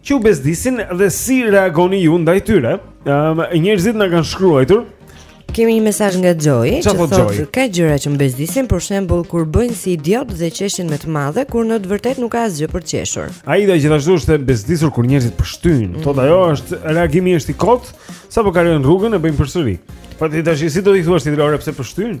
që u bezdisin dhe si reagoni ju ndaj tyre? Ëm um, njerëzit na kanë shkruajtur Kemi një mesazh nga Joy që thotë ka gjëra që më bezdisin, për shembull kur bëjnë si idiotë dhe qeshin me të madhe, kur në të vërtetë nuk ka asgjë për të qeshur. Aida gjithashtu është e bezdisur kur njerëzit pështyjnë. Mm -hmm. Thotë ajo është reagimi është i kotë, sapo kalojnë rrugën e bëjnë përsëri. Po ti tash si do i thuash ti ore pse pështyn?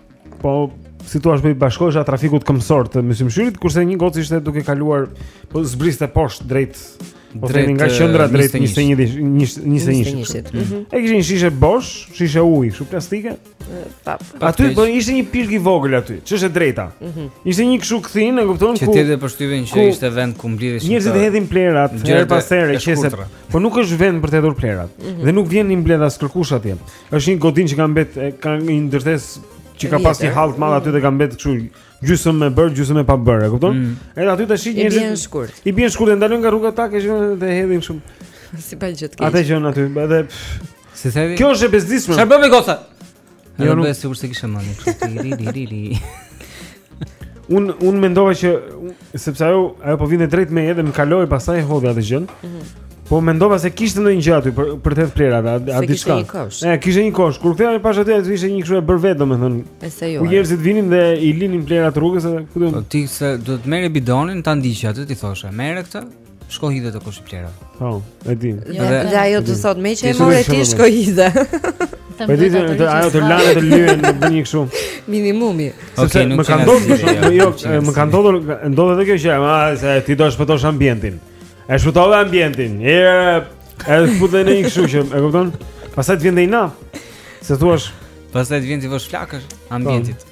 Po, si thua është bashkohesha trafikut këmsor të Myslym Shyrit, kurse një gocë ishte duke kaluar po zbriste poshtë drejt po drejt nga qendra drejt 21 Dhjetorit, 21. Mhm. E kishte një shishe bosh, shishe ujë, kështu plastike. Aty po ishte një pirg i vogël aty, ç'është e drejta. Mhm. Ishte një kështu kthinë, e kupton ku. Që të jep përshtypjen që ishte vend ku mblidheshin. Njerëzit hedhin plerat, herë pas here qeset. Po nuk është vend për të hedhur plerat. Mhm. Dhe nuk vjen i mbledh askërkush atje. Është një godinë që ka mbet, ka një ndërtesë që ka pas një hall të madh aty dhe ka mbet kështu gjysmë e bërë, gjysmë e pabërë, e kupton? Mm. Edhe aty tash njerëzit i bien shkurt. I bien shkurt e ndalojnë nga rruga ta që dhe e hedhin shumë. Si pa gjë të keqe. Atë gjën aty, edhe si the ti. Kjo është e bezdisshme. Çfarë bëri goca? Jo, nuk e, sigurt s'e kishte mendjen kështu. Ri ri ri ri. Un un mendova që sepse ajo ajo po vinte drejt meje edhe më kaloi pastaj hodhi atë gjën. Mm -hmm. Po mendova se kishte ndonjë gjë aty për për të hedh plerat, a diçka. Kishte një kosh. Nëse kishte një kosh. Kur kthehem pashë aty ishte një kështu e bërë vetë domethënë. Ese jo. Ku njerëzit vinin dhe i linin plerat rrugës edhe kudo. Po ti s'do të merrje bidonin ta ndiqje aty t'i thoshe. Merre këtë? Shko hidhe te koshi plerave Po, e di, jo, Dhe ajo të thotë meqë e more ti shko hidhe Po e di ti ajo të lane të lyhen në bënjë këshu Minimumi Sepse më ka ndodhë jo, jo, Më ka ndodhë Ndodh edhe kjo që Mbase ti do shpëtosh ambientin E shpëtove ambientin E E shpëtove në një këshu që E kupton Pasaj të vjen dhe inat Se thua Pasaj të vjen t'i vësh flakën ambientit po.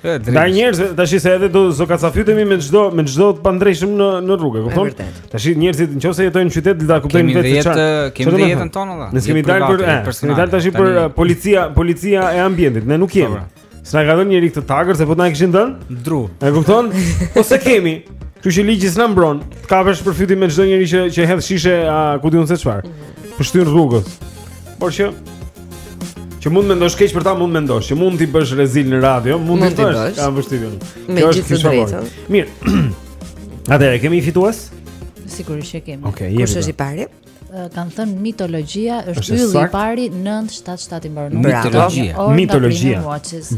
Ndaj njerëzve tash se edhe do s'do kacafytemi me çdo me çdo të pandreqshëm në në rrugë, e kupton? Tash njerëzit nëse jetojnë në qytet, ta kuptojnë vetë çfarë. Kemi dhe jetën tonë valla. Ne kemi dalë për, kemi dalë tash për eh, policia, policia e ambientit. Ne nuk jemi. S'na ka dhënë njeri këtë tagër se po t'na e kishin dhënë? Dru. E kupton? Po s'e kemi. Kështu që ligji s'na mbron. Të kapesh për fyti me çdo njeri që që hedh shishe, a ku di un se çfarë. Mhm. Pështyn rrugës. Por që Që mund mendosh keq për ta, mund mendosh që mund t'i bësh rezil në radio, mund t'i bësh. Ka vështirë. Kjo është kjo e drejtë. Mirë. Atëherë kemi fitues? Sigurisht që kemi. Okej, jemi. Kush është i pari? Ka thënë mitologjia është Ylli i pari 977 i mbaron mitologjia mitologjia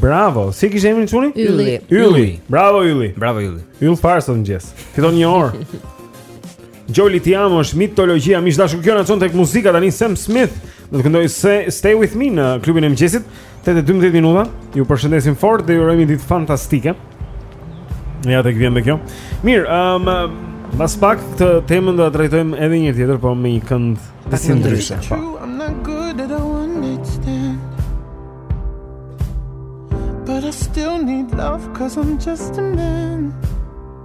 bravo si kish emrin çuni Ylli Ylli bravo Ylli bravo Ylli yll fare sot në mëngjes fiton një orë Jolly. Tema është mitologjia, miq të dashur kjo na çon tek muzika tani Sam Smith. Do të këndojë Stay, Stay with me në klubin e mëngjesit. 8:12 minuta. Ju përshëndesim fort dhe ju urojmë ditë fantastike. Ne ja tek vjen me kjo. Mirë, ëm um, pas pak këtë temën do ta trajtojmë edhe një herë tjetër, po me një kënd të si ndryshe. Po. But I still need love cause I'm just a man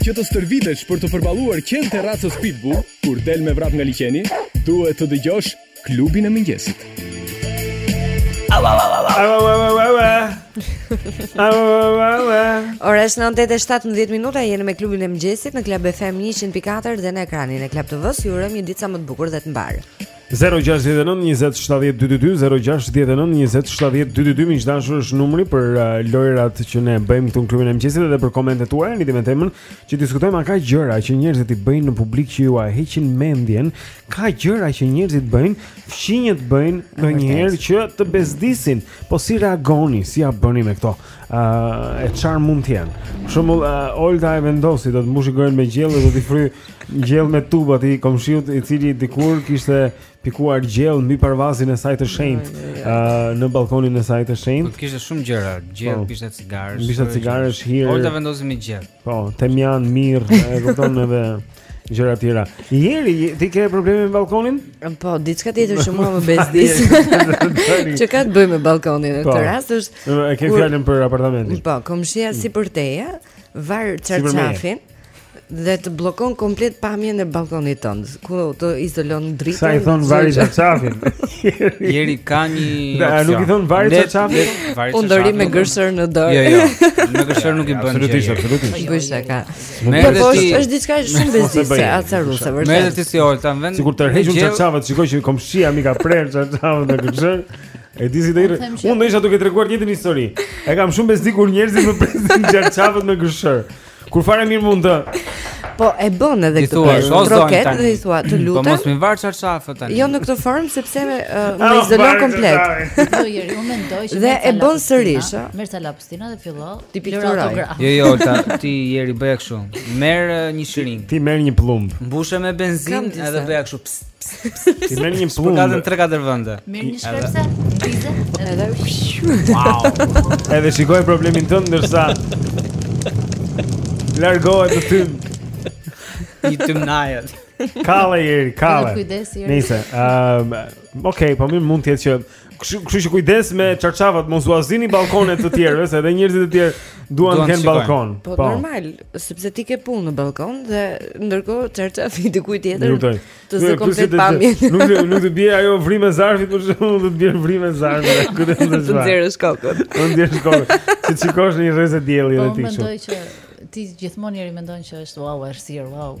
Që të stërvitesh për të përballuar qen të rracës Pitbull, kur del me vrap nga liqeni, duhet të dëgjosh Klubin e Mëngjesit. Ora është 9:17 minuta, jeni me klubin e mëngjesit në Club FM 104 dhe në ekranin e Club TV-s. Ju urojmë një ditë sa më të bukur dhe të mbarë. 069 20 70 222 069 20 70 222 miq të dashur është numri për uh, lojërat që ne bëjmë këtu në klubin e mëngjesit dhe për komentet tuaja lidhur me temën që diskutojmë a ka gjëra që njerëzit i bëjnë në publik që jua heqin mendjen ka gjëra që njerëzit bëjnë fqinjët bëjnë ndonjëherë që të bezdisin po si reagoni si ia bëni me këto uh, e çfarë mund të jenë për shembull uh, Olta e vendosi do të mbushi gojën me gjellë dhe do të fry Gjellë me tub atij komshiut i cili dikur kishte pikuar gjellë mbi parvazin e saj të shenjtë mm, ë në ballkonin e saj të shenjtë. Po kishte shumë gjëra, gjellë, bishta po. cigare. Bishta cigare, hir. Olta vendosi me gjellë. Po, temjan, mirë, e kupton edhe gjëra të tjera. Jeri, ti ke probleme me ballkonin? Po, diçka tjetër që mua më bezdis. Që ka të bëjë me ballkonin në këtë po. rast është E ke fjalën për apartamentin. Po, komshia sipër teje, var çarçafin. Si dhe të bllokon komplet pamjen e ballkonit tënd, ku ta izolon dritën. S'i thua hiqe çarçafin? Jeri ka një opsion. A nuk i thua hiqe çarçafin? Unë dal me gërshër në dorë. Jo, jo. Me gërshër nuk i bën. Absolutisht, absolutisht. Gërshë ka. Me po, po, është diçka shumë bezdisëse, acaruese vërtet. Je ti si Olta vend. Sikur të ndej çarçafët, shikoj që komshia m'i ka prerë çarçafët me gërshër. E di si të irë Unë do isha duke treguar një tjetër histori E kam shumë bezdi kur njerëzit m'i presin çarçafët me gërshër Kur fare mirë mund të Po e bën edhe këtë punë. Po trokit dhe i thua, të po lutem. Po mos më var çarçafët tani. Jo në këtë formë sepse më uh, ah, izolon komplet. Jo, Jeri, unë mendoj se dhe e bën sërish, ëh. Merr ca lapsa dhe fillo t'i pikturosh. Jo, jo, ta, ti Jeri bëj kështu. Merr një shiringë. Ti merr një plumb. Mbushë me benzinë edhe bëj kështu. Ti merr një plumb. Lage në 3-4 vende. Merr një shkrepëse, ndize, edhe wow. Edhe shikoje problemin tënd ndërsa largohet në tym. I tym najet. Kalle, kalle. Nëse, ehm, um, okay, po mirë mund të jetë që Kështu që kujdes me çarçafët, mos ua zini ballkonet të tjerëve, se edhe njerëzit e tjerë duan të kenë ballkon. Po, po normal, sepse ti ke punë në ballkon dhe ndërkohë çarçafi i dikujt tjetër të zë komplet pamjen. Nuk nuk të bie ajo vrimë zarfi, për shembull të bie vrimë zarfi. Ku do të zë? Të nxjerrësh kokën. Të nxjerrësh kokën. Të shikosh në një rreze dielli edhe ti kështu. Po mendoj që ti gjithmonë e mendon që është wow, është wow.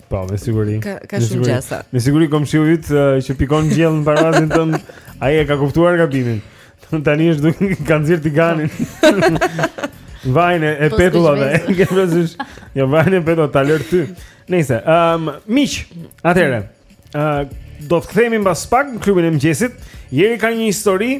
Po, me siguri. Ka ka shumë gjasa. Me siguri komshiu yt që pikon gjellën në parvazin tënd, ai e ka kuptuar gabimin. Tani është duke ka nxjerrë tiganin. Vajin e po, petullave. Ke përsësh. Jo vajin e petullave ta lë ty. Nejse, ehm, um, miq, atëherë. Ë uh, do të kthehemi pas pak në klubin e mëngjesit. Jeri ka një histori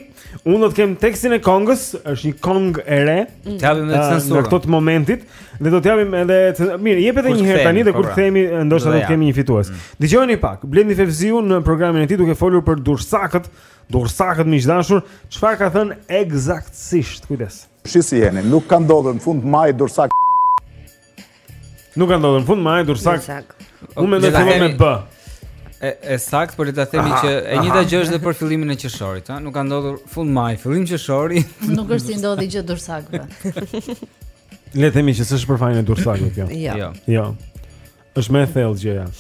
Unë do të kem tekstin e këngës, është një këngë e re. Mm. Të japim edhe ah, censurën. Në këtë moment dhe do të japim edhe mirë, jepe edhe një herë tani dhe po kur pra. kthehemi ndoshta do të kemi një fitues. Mm. Dëgjojeni pak. Blendi Fevziu në programin e tij duke folur për durrsakët, durrsakët miq të dashur, çfarë ka thënë ekzaktësisht? Kujdes. Shi si jeni, nuk ka ndodhur në fund maj durrsak Nuk ka ndodhur në fund, maj durrsak. Unë mendoj se me B. E e saktë, por le ta themi që e njëjta gjë është edhe për fillimin e qershorit, ha? Nuk ka ndodhur fund maj, fillim qershori. Nuk është se i ndodhi gjë durrsakëve. Le të themi që s'është për fajin e durrsakëve kjo. Jo. Jo. jo. Është më e thellë gjëja.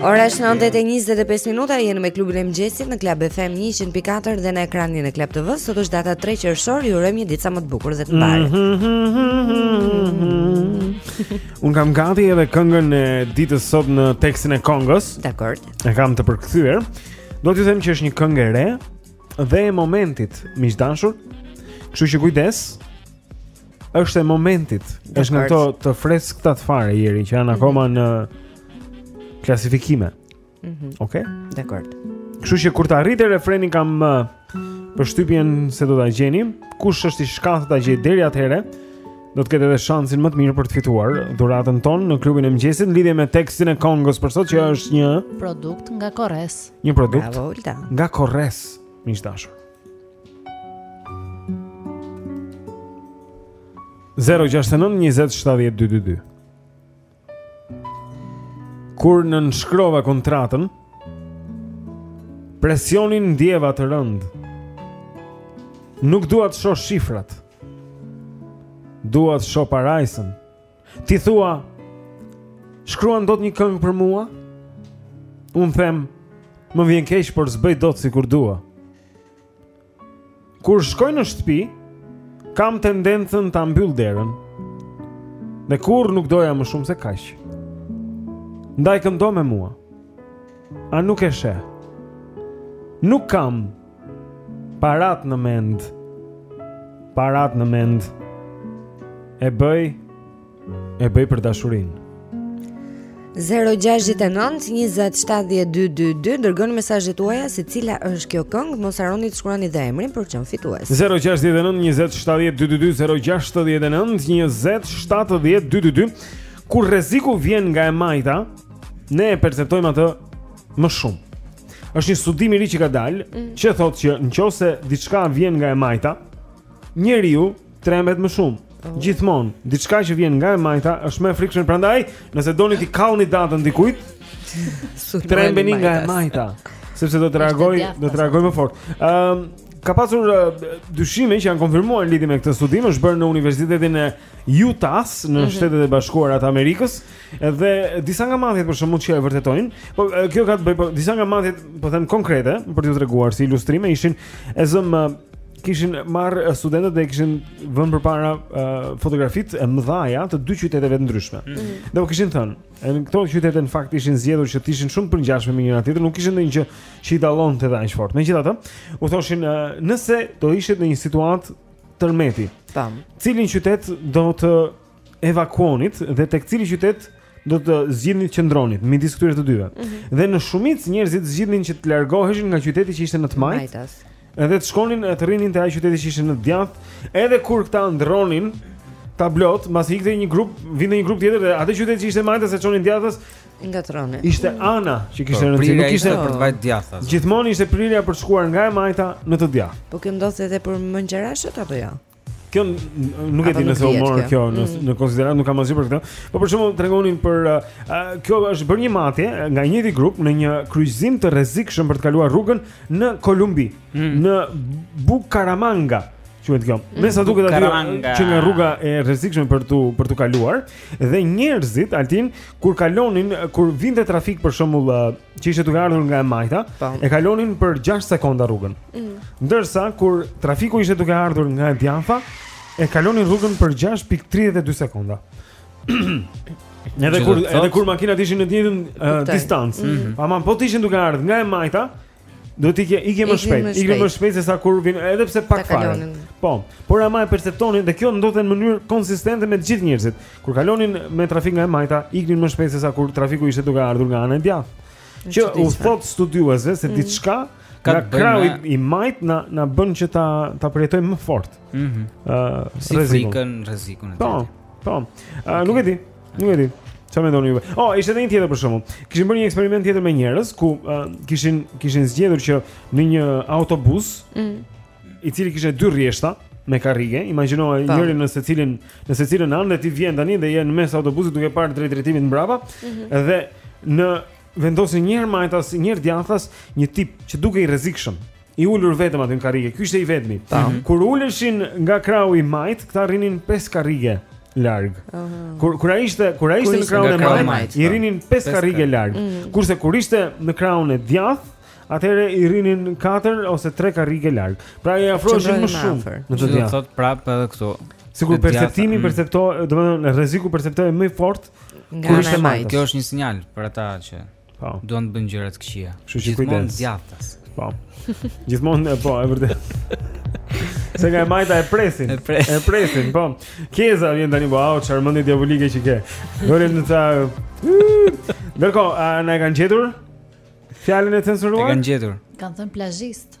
Ora është 9:25 minuta, jemi me klubin e mëngjesit në Club FM 104 dhe në ekranin e Club TV. Sot është data 3 qershor, ju urojmë një ditë sa më të bukur dhe të mbarë. Unë kam gati edhe këngën e ditës sot në tekstin e këngës. Dakord. E kam të përkthyer. Do t'ju them që është një këngë e re dhe e momentit, miq të dashur. Kështu që kujdes. Është e momentit. Është nga ato të freskëtat fare Jeri që janë mhm. akoma në klasifikime. Mhm. Okej. Dakord. Kështu që kur të arrijë refreni kam uh, përshtypjen se do ta gjeni, kush është i shkathët ta gjejë deri atëherë, do të ketë edhe shansin më të mirë për të fituar dhuratën tonë në klubin e mëngjesit në lidhje me tekstin e këngës për sot që është një produkt nga Korres. Një produkt Bravo, nga Korres, miq të dashur. Zero gjashtë nëntë njëzet shtatëdhjetë dy dy dy Kur nënshkrova kontratën Presionin ndjeva të rëndë Nuk dua t'shoh shifrat Dua t'shoh parajsën Ti thua Shkruan dot një këngë për mua Unë them Më vjen keq por s'bëj dot sikur dua Kur shkoj në shtëpi Kam tendencën ta mbyll derën Dhe kurrë nuk doja më shumë se kaq Ndaj këndo me mua A nuk e sheh Nuk kam Paratë në mend Paratë në mend E bëj E bëj për dashurinë 0-6-9-27-12-2 Dërgoni mesazhet tuaja se cila është kjo këngë Mos harroni të shkruani dhe emrin për të qenë fitues 0-6-9-27-12-2 0-6-9-27-12-2 Kur rreziku vjen nga e majta Ne e perceptojmë atë më shumë Është një studim i ri që ka dalë, mm. që thotë që në qoftë se diçka vjen nga e majta, njeriu trembet më shumë. Oh. Gjithmonë, diçka që vjen nga e majta është më e frikshme, prandaj nëse doni t'i kallni datën dikujt, trembeni nga e majta, sepse do të reagojë, do të reagojë më fort. Ëm ehm, um, Ka pasur uh, dyshime që janë konfirmuar lidhur me këtë studim, është bërë në Universitetin e Utah në mhm. Shtetet e Bashkuara të Amerikës dhe disa nga matjet për shembull që e vërtetojnë, po kjo ka të bëjë po disa nga matjet, po them konkrete, për t'ju treguar si ilustrime ishin e zëmë kishin marr studentët dhe kishin vënë përpara uh, fotografitë e mëdha të dy qyteteve të ndryshme. Mm -hmm. Dhe u kishin thënë, në këto qytete në fakt ishin zgjedhur që të ishin shumë të përngjashme me njëra tjetrën, nuk kishin ndonjë gjë që i dallonte dhe aq fort. Megjithatë, u thoshin uh, nëse do ishit në një situatë tërmeti. Tam. Cilin qytet do të evakuonit dhe tek cili qytet do të zgjidhnit të qëndronit midis këtyre të dyve. Mm -hmm. Dhe në shumicë njerëzit zgjidhnin që të largoheshin nga qyteti që ishte në të majtë. Majtas. Edhe të shkonin e të rrinin te ai qyteti që ishte në të djathtë, edhe kur këta ndërronin tablotë, mbasi ikte një grup, vinte një grup tjetër dhe atë qytet që ishte majtas e çonin djathtas, Ngatërronin. Ishte mm. ana që kishte po, rëndësi, nuk ishte për të vajt djathtas. Gjithmonë ishte prirja për të shkuar nga e majta në të djathtë. Po kjo ndodhte edhe për mëngjarashët apo jo? Kjo nuk e di nëse u mor kjo në mm. në konsideratë, nuk kam asgjë për këtë. Po për shembull tregonin për kjo është bërë një matje nga një i grup në një kryqëzim të rrezikshëm për të kaluar rrugën në Kolumbi, mm. në Bucaramanga. Quhet kjo. Me sa duket aty qe një rruga e rrezikshme për t'u për t'u kaluar dhe njerëzit altin kur kalonin kur vinte trafik për shembull që ishte duke ardhur nga e majta, po. e kalonin për 6 sekonda rrugën. Mm. Ndërsa kur trafiku ishte duke ardhur nga e djathta, e kalonin rrugën për 6.32 sekonda. Edhe kur edhe kur makinat ishin në të njëjtën distancë, mm -hmm. ama po të ishin duke ardhur nga e majta, Duhet të ikje, ikje më shpejt, ikje më shpejt se sa kur vin, edhe pse pak fare. Po, por ama e perceptonin dhe kjo ndodhte në mënyrë konsistente me të gjithë njerëzit. Kur kalonin me trafik nga e majta, iknin më shpejt se sa kur trafiku ishte duke ardhur nga ana e djathtë. Që u thotë studiuesve se mhm. diçka ka krahu i majtë na na bën që ta ta përjetojmë më fort. Mhm. Ëh, frikën, rrezikun e tij. Po, po. Ëh, nuk e di. Nuk e di. Çfarë mendoni juve? Oh, ishte edhe një tjetër për shembull. Kishin bërë një eksperiment tjetër me njerëz ku uh, kishin kishin zgjedhur që në një autobus, mm. i cili kishte dy rrjeshta me karrige, imagjino po. njërin në secilën në secilën anë dhe ti vjen tani dhe je në mes autobusit duke parë drejt drejtimit mbrapa mm -hmm. dhe e vendosin një herë majtas, një herë djathtas, një tip që dukej i rrezikshëm. i ulur vetëm aty në karrige. Ky ishte i vetmi. Mm -hmm. Kur uleshin nga krahu i majtë, këta rrinin pesë karrige larg. Uh -huh. Kur kur ai ishte, kur ai ishte në krahun e majtë, i rrinin pesë karrige larg. Mm -hmm. Kurse kur ishte në krahun e djathtë, atëherë i rrinin 4 ose 3 karrige larg. Pra i afroheshin më shumë në të djathtë. Do thotë prapë edhe këtu. Sikur perceptimi, mm. percepto, domethënë rreziku perceptohej më fort kur ishte majtas. Kjo është një sinjal për ata që Po. Duan të bëjnë gjëra të këqija. Kështu që kujdes. Gjithmonë djathtas. Po. Gjithmonë e po, e vërtetë. Se nga e majta e presin. E presin, e presin po. Keza vjen tani po, au, çfarë mendje diabolike që ke. Dorim në ta. Ndërkohë, a e kanë gjetur? Fjalën e censuruar? E kanë gjetur. Kanë thënë plazhist.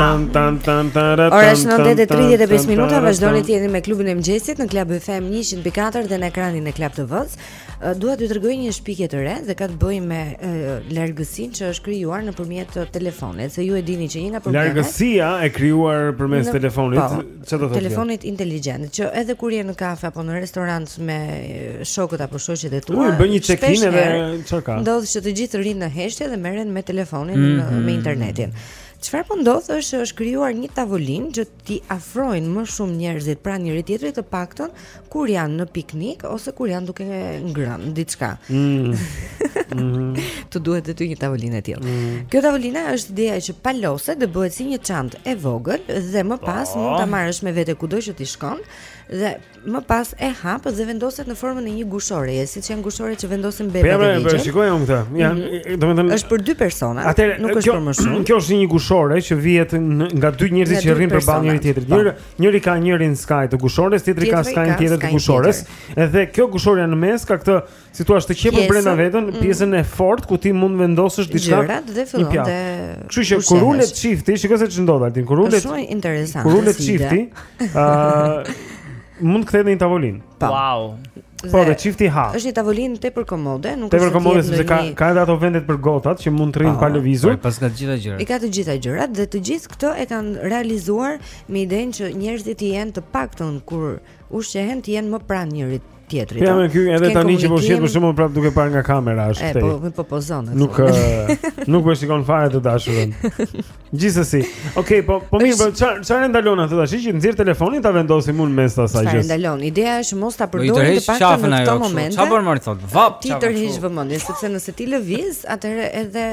Tan tan tan tan tan. Ora është 9:35 minuta, vazhdoni të jeni me klubin e mëngjesit në Club FM 104 dhe në ekranin e Club TV-së. Dua t'ju tregoj një shpikje të re dhe ka të bëjë me largësinë që është krijuar nëpërmjet telefonit. Se ju e dini që një nga problemet Largësia e krijuar përmes telefonit po. Çfarë do të thotë? Telefonit inteligjent, që edhe kur je në kafe apo në restorant me shokët apo shoqet e tua, bën një check-in edhe çfarë ka. Ndodh që të gjithë rrinë në heshtje dhe merren me telefonin mm -hmm. me internetin. Çfarë po ndodh është është krijuar një tavolinë që t'i afrojë më shumë njerëzit pranë njëri-tjetrit të paktën Kur janë në piknik ose kur janë duke ngrënë diçka. Mm. Mm. të duhet ty një tavolinë e tillë. Mm. Kjo tavolina është ideja që paloset dhe bëhet si një çantë e vogël dhe më pas oh. mund ta marrësh me vete kudo që ti shkon dhe më pas e hap dhe vendoset në formën e një gushoreje, siç janë gushoret që vendosen bebet e vogla. Po, shikojmë këtë. Ja, mm -hmm. domethënë është për dy persona, Atëherë, nuk është kjo, për më shumë. Kjo është një gushore që vihet nga dy njerëz që rrinë përballë njëri-tjetrit. Njëri Njëri ka njërin skaj të gushores, tjetri ka skajin tjetër të gushores. Edhe kjo gushorja në mes ka këtë, si ta thuash, të qepur brenda vetes, mm. pjesën e fortë ku ti mund vendosësh diçka. Gjërat dhe fillon të. Kështu që kur ulet çifti, shiko se ç'ndodh aty. Kur ulet. Është shumë interesante. Kur ulet çifti, ë mund të kthehet në një tavolinë. Po. Wow. Po, dhe çifti ha. Është një tavolinë tepër komode, nuk është. Tepër komode sepse ka ka edhe ato vendet për gotat që mund të rrinë pa lëvizur. Po, pra s'ka të gjitha gjërat. I ka të gjitha gjërat dhe të gjithë këto e kanë realizuar me idenë që njerëzit të jenë të paktën kur ushqehen të jenë më pranë njëri-tjetrit. Ja, ky edhe tani që po sheh, për shembull, prapë duke parë nga kamera është këtej. Po, po pozon. Nuk nuk po shikon fare të dashurën. Gjithsesi. Okej, okay, po po mirë, po çfarë çfarë ndalon atë tash që nxjerr telefonin ta vendosim unë mes të asaj gjë. Çfarë ndalon? Ideja është mos ta po përdorim të paktën në këto momente. Çfarë bën Marcel? Vap, t'i tërheq vëmendjen sepse nëse ti lëviz, atëherë edhe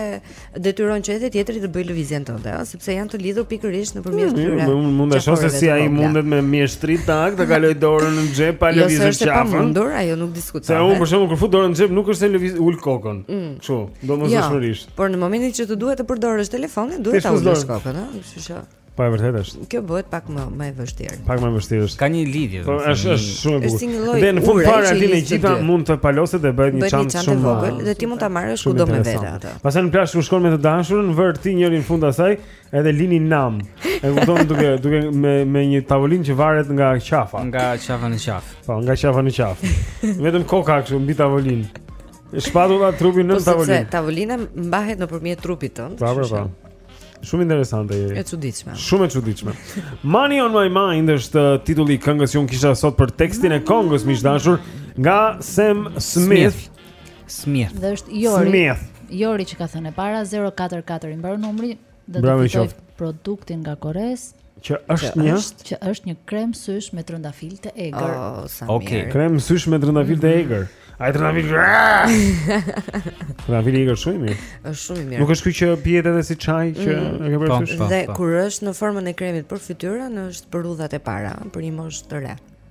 detyron që edhe tjetri të bëjë lëvizjen tënde, ëh, sepse janë të lidhur pikërisht nëpërmjet mm, tyre. Unë mund të shoh se si ai mundet me mjeshtri tak të kalojë dorën në xhep pa jo, lëvizur qafën. Jo, është e pamundur, ajo nuk diskutohet. Se unë për shembull kur fut dorën në xhep nuk është se lëviz ul kokën. Mm. Kështu, domosdoshmërisht. Jo. Por në momentin që të duhet të përdorësh telefonin, duhet ta ulësh kokën, ëh, kështu që. Po e vërtetë është. Kjo bëhet pak më më e vështirë. Pak më e vështirë është. Ka një lidhje. Po është është shumë e bukur. Dhe në fund fare ajo e gjitha mund të paloset dhe bëhet një çantë shumë e vogël dhe ti mund ta marrësh kudo me vete atë. Pastaj në plazh ku shkon me të dashurën, vë ti njërin fund asaj, edhe lini nam. E kupton duke duke me me një tavolinë që varet nga qafa. Nga qafa në qafë. Po, nga qafa në qafë. Vetëm koka kështu mbi tavolinë. Shpatulla trupi nën po, tavolinë. Sepse tavolina mbahet nëpërmjet trupit tënd. Po, po, po. Shumë interesante Jeri. E çuditshme. Shumë e çuditshme. Money on my mind është uh, titulli i këngës që un kisha sot për tekstin e këngës miq të dashur nga Sam Smith. Smith. Dhe është Jori. Smith. Jori që ka thënë para 044 i mbaron numri Do të fitojë produktin nga Korres që është një që është një krem sysh me trëndafil të egër. Oh, sa mirë. Okej, okay. krem sysh me trëndafil të egër. Ai trëndafil. Trëndafil i egër shumë mirë. Është shumë mirë. Nuk është ky që pihet edhe si çaj që mm. e ke bërë sysh. Dhe kur është në formën e kremit për fytyrën, është për rrudhat e para, për një moshë të re.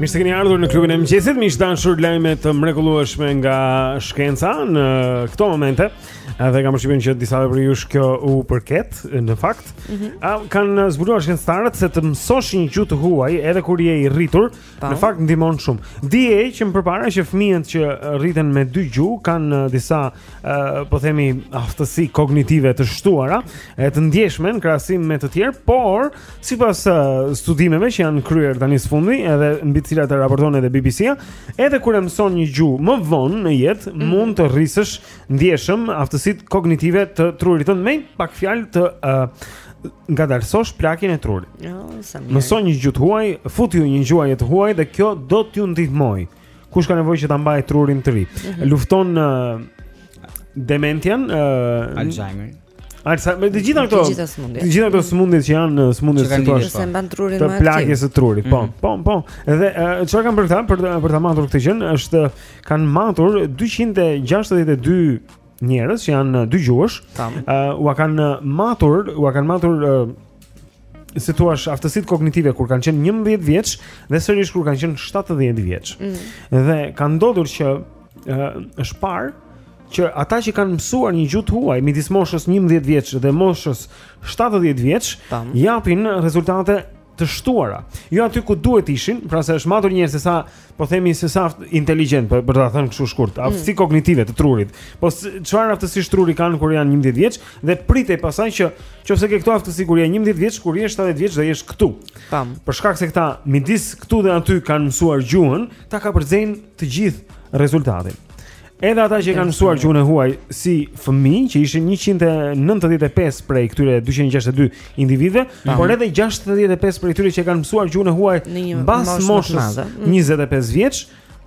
Mirë se keni ardhur në klubin e mëngjesit. Miq të dashur, lajme të mrekullueshme nga shkenca në këto momente. Edhe kam përshtypjen që disa prej jush kjo u përket në fakt. Mm -hmm. Kanë zbuluar shkencëtarët se të mësosh një gjuhë të huaj edhe kur je i rritur, mm Në fakt ndihmon shumë. Dihej që më përpara që fëmijët që rriten me dy gjuhë kanë uh, disa uh, po themi aftësi kognitive të shtuara, e të ndjeshme në krahasim me të tjerë, por sipas uh, studimeve që janë kryer tani së fundi, edhe mbi të cilat raporton edhe BBC-a, edhe kur e mëson një gjuhë më vonë në jetë, mm. mund të rrisësh ndjeshëm aftësitë kognitive të trurit tonë me pak fjalë të uh, ngadalësosh plakjen e trurit. Jo, sa mirë. Mëso një gjuhë të huaj, futjuni një gjuhe të huaj dhe kjo do t'ju ndihmojë. Kush ka nevojë që ta mbajë trurin të ri? Mm -hmm. Lufton uh, dementian, uh, Alzheimer. Alzheimer, të gjitha këto. Të gjitha këto sëmundjet që janë sëmundje si thua. Që mban trurin më aktiv. Të plakjes së trurit. Po, mhm. po, po. Edhe çfarë kanë bërë këta për për ta matur këtë gjë? Është kanë matur 262 njerëz që janë dy gjuhësh. Ë ua kanë matur, ua kanë matur si thua aftësitë kognitive kur kanë qenë 11 vjeç dhe sërish kur kanë qenë 70 vjeç. Mm. Dhe ka ndodhur që është parë që ata që kanë mësuar një gjuhë të huaj midis moshës 11 vjeç dhe moshës 70 vjeç japin rezultate të shtuara. Jo aty ku duhet të ishin, pra se është matur njerëz se sa, po themi se sa inteligjent, për, për ta thënë kështu shkurt, mm. aftësi konjitive të trurit. Po çfarë aftësi truri kanë kur janë 11 vjeç dhe pritej pasaj që nëse ke këto aftësi kur je 11 vjeç, kur je 70 vjeç do jesh këtu. Tam. Për shkak se këta midis këtu dhe aty kanë mësuar gjuhën, ta kapërcejnë të gjithë rezultatin. Edhe ata që e kanë mësuar gjuhën e huaj si fëmijë, që ishin 195 prej këtyre 262 individëve, mhm. por edhe 65 prej tyre që e kanë mësuar gjuhën e huaj mbas moshës 25 mhm. vjeç,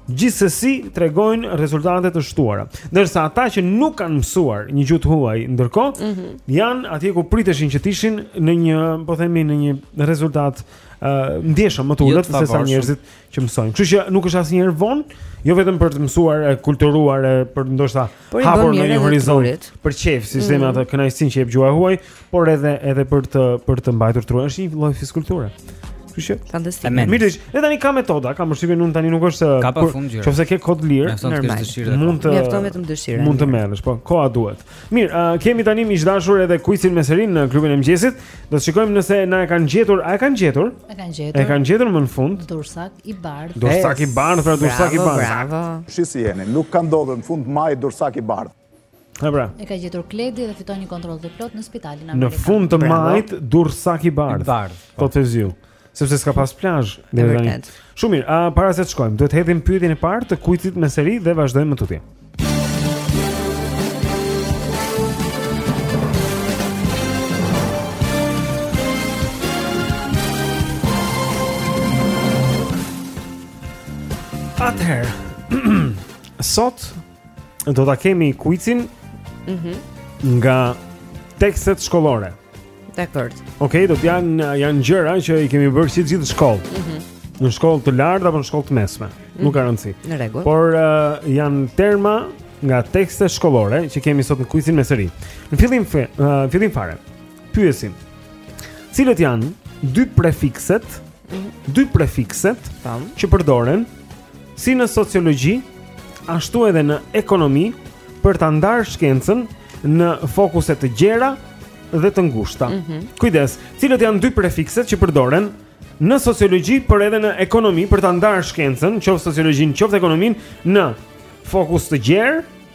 gjithsesi tregojnë rezultate të shtuara. Ndërsa ata që nuk kanë mësuar një gjuhë të huaj ndërkohë, mm -hmm. janë atje ku priteshin që të ishin në një, po themi, në një rezultat ë uh, ndjeshëm më të ulët sesa njerëzit që mësojnë. Kështu që nuk është asnjëherë vonë, jo vetëm për të mësuar e kulturuar e për ndoshta por hapur në një horizont për qejf, si themi mm. atë kënaqësinë që jep gjuha huaj, por edhe edhe për të për të mbajtur trurin. Është një lloj fizkulture. Kështu që fantastik. Mirë, dhe tani ka metoda, ka mundësi unë tani nuk është nëse ke kohë të lirë, normal. Mund të mjafton vetëm dëshira. Mund të merresh, po koha duhet. Mirë, uh, kemi tani miq të dashur edhe kuicin me seri në klubin e mëngjesit. Do të shikojmë nëse na e kanë gjetur, a e kanë gjetur? E kanë gjetur. E kanë gjetur më në fund. Durrsak i bardhë. Durrsak i bardhë, pra durrsak i bardhë. Bravo. Shi si jeni, nuk ka ndodhur në fund maj durrsak i bardhë. Ha pra. E ka gjetur Kledi dhe fiton një kontroll të plotë në spitalin amerikan. Në fund të majit durrsak i bardhë. I bardhë. Po të ziu. Sepse s'ka pas plazh deri tani. Shumë mirë. Ah, para se të shkojmë, duhet të hedhim pyetjen e parë të kuicit me seri dhe vazhdojmë më tutje. Atëherë, sot do ta kemi kuicin. Mhm. Mm nga tekstet shkollore. Dakord. Okej, okay, do të janë janë gjëra që i kemi bërë të gjithë në shkollë. Mhm. Mm në shkollë të lartë apo në shkollë të mesme, mm -hmm. nuk ka rëndësi. Në rregull. Por uh, janë terma nga tekste shkollore që kemi sot në kuicin me seri. Në fillim fe, uh, fillim fare. Pyesim. Cilat janë dy prefikset dy prefikset Tam. që përdoren si në sociologji, ashtu edhe në ekonomi për ta ndarë shkencën në fokuse të gjera dhe të ngushta. Mm -hmm. Kujdes, cilat janë dy prefikset që përdoren në sociologji, por edhe në ekonomi për ta ndarë shkencën, qoftë sociologjinë, qoftë ekonominë në fokus të gjerë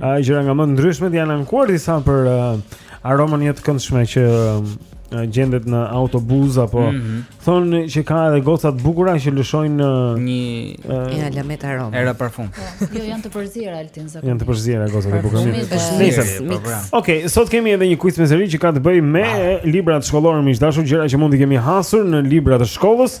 A i gjëra nga më të ndryshmet janë ankuar disa për uh, aromën jo të këndshme që uh, gjendet në autobuz apo mm -hmm. thonë që ka edhe goca të bukura që lëshojnë uh, një uh, ja, lamet aromë era parfum jo janë të përzira altin zakonisht janë të përzira gocat e bukura po, ok, sot kemi edhe një kuiz me zë që ka të bëjë me ah. librat shkollorë miq të dashur gjëra që mund të kemi hasur në librat e shkollës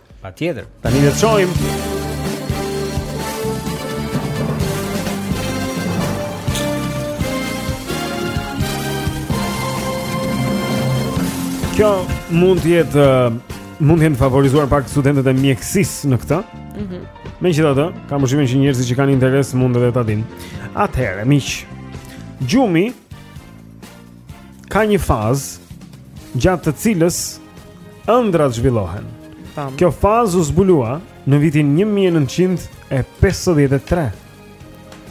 Patjetër Tani le të shohim Kjo mund të jetë uh, mund të jenë të favorizuar pak studentët e mjekësisë në këtë. Mhm. Mm Megjithatë, kam përshtypjen që njerëzit që kanë interes mund edhe ta dinë. Atëherë, miq, gjumi ka një fazë gjatë së cilës ëndrrat zhvillohen. Tam. Kjo fazë u zbulua në vitin 1953.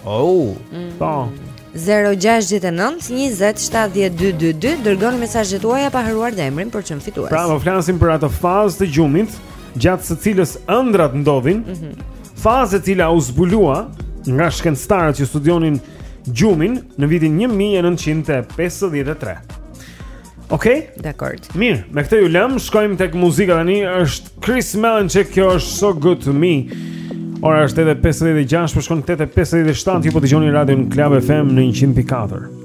Oh, mm. po. 0-6-9-27-12-2 Dërgoni mesazhet tuaja pa harruar dhe emrin për çmim fitues Pra, më po flasim për atë fazë të gjumit Gjatë së cilës ëndrrat ndodhin mm -hmm. Fazë e cila u zbulua nga shkencëtarët që studionin gjumin në vitin 1953. Okej? Okay? Dakord. Mirë, me këtë ju lëmë, shkojmë tek muzika tani, është Chris Malinchak, kjo është so good to me. Ora është edhe 56, po shkon 8:57, ju po dëgjoni radion Club FM në 100.4.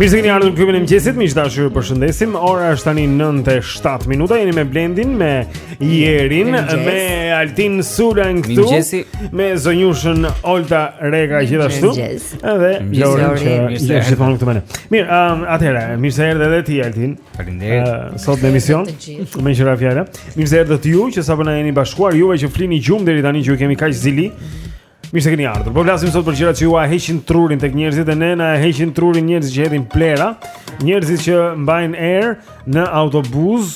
Mirë se keni ardhur në klubin e mëngjesit, miq të dashur, ju përshëndesim. Ora është tani 9:07 minuta. Jeni me Blendin, me Jerin, me Altin Sulën këtu, me zonjushën Olta Reka gjithashtu. Edhe Lorin që është gjithmonë këtu me ne. Mirë, um, atëherë, mirë se erdhe edhe ti Altin. Faleminderit. Uh, sot në emision, ku më ra fjala. Mirë se erdhët ju që sapo na jeni bashkuar, juve që flini gjumë deri tani që ju kemi kaq zili. Mirë se keni ardhur. Po flasim sot për gjërat që jua heqin trurin tek njerëzit e ne na e heqin trurin njerëzit që hedhin plehra, njerëzit që mbajnë erë në autobuz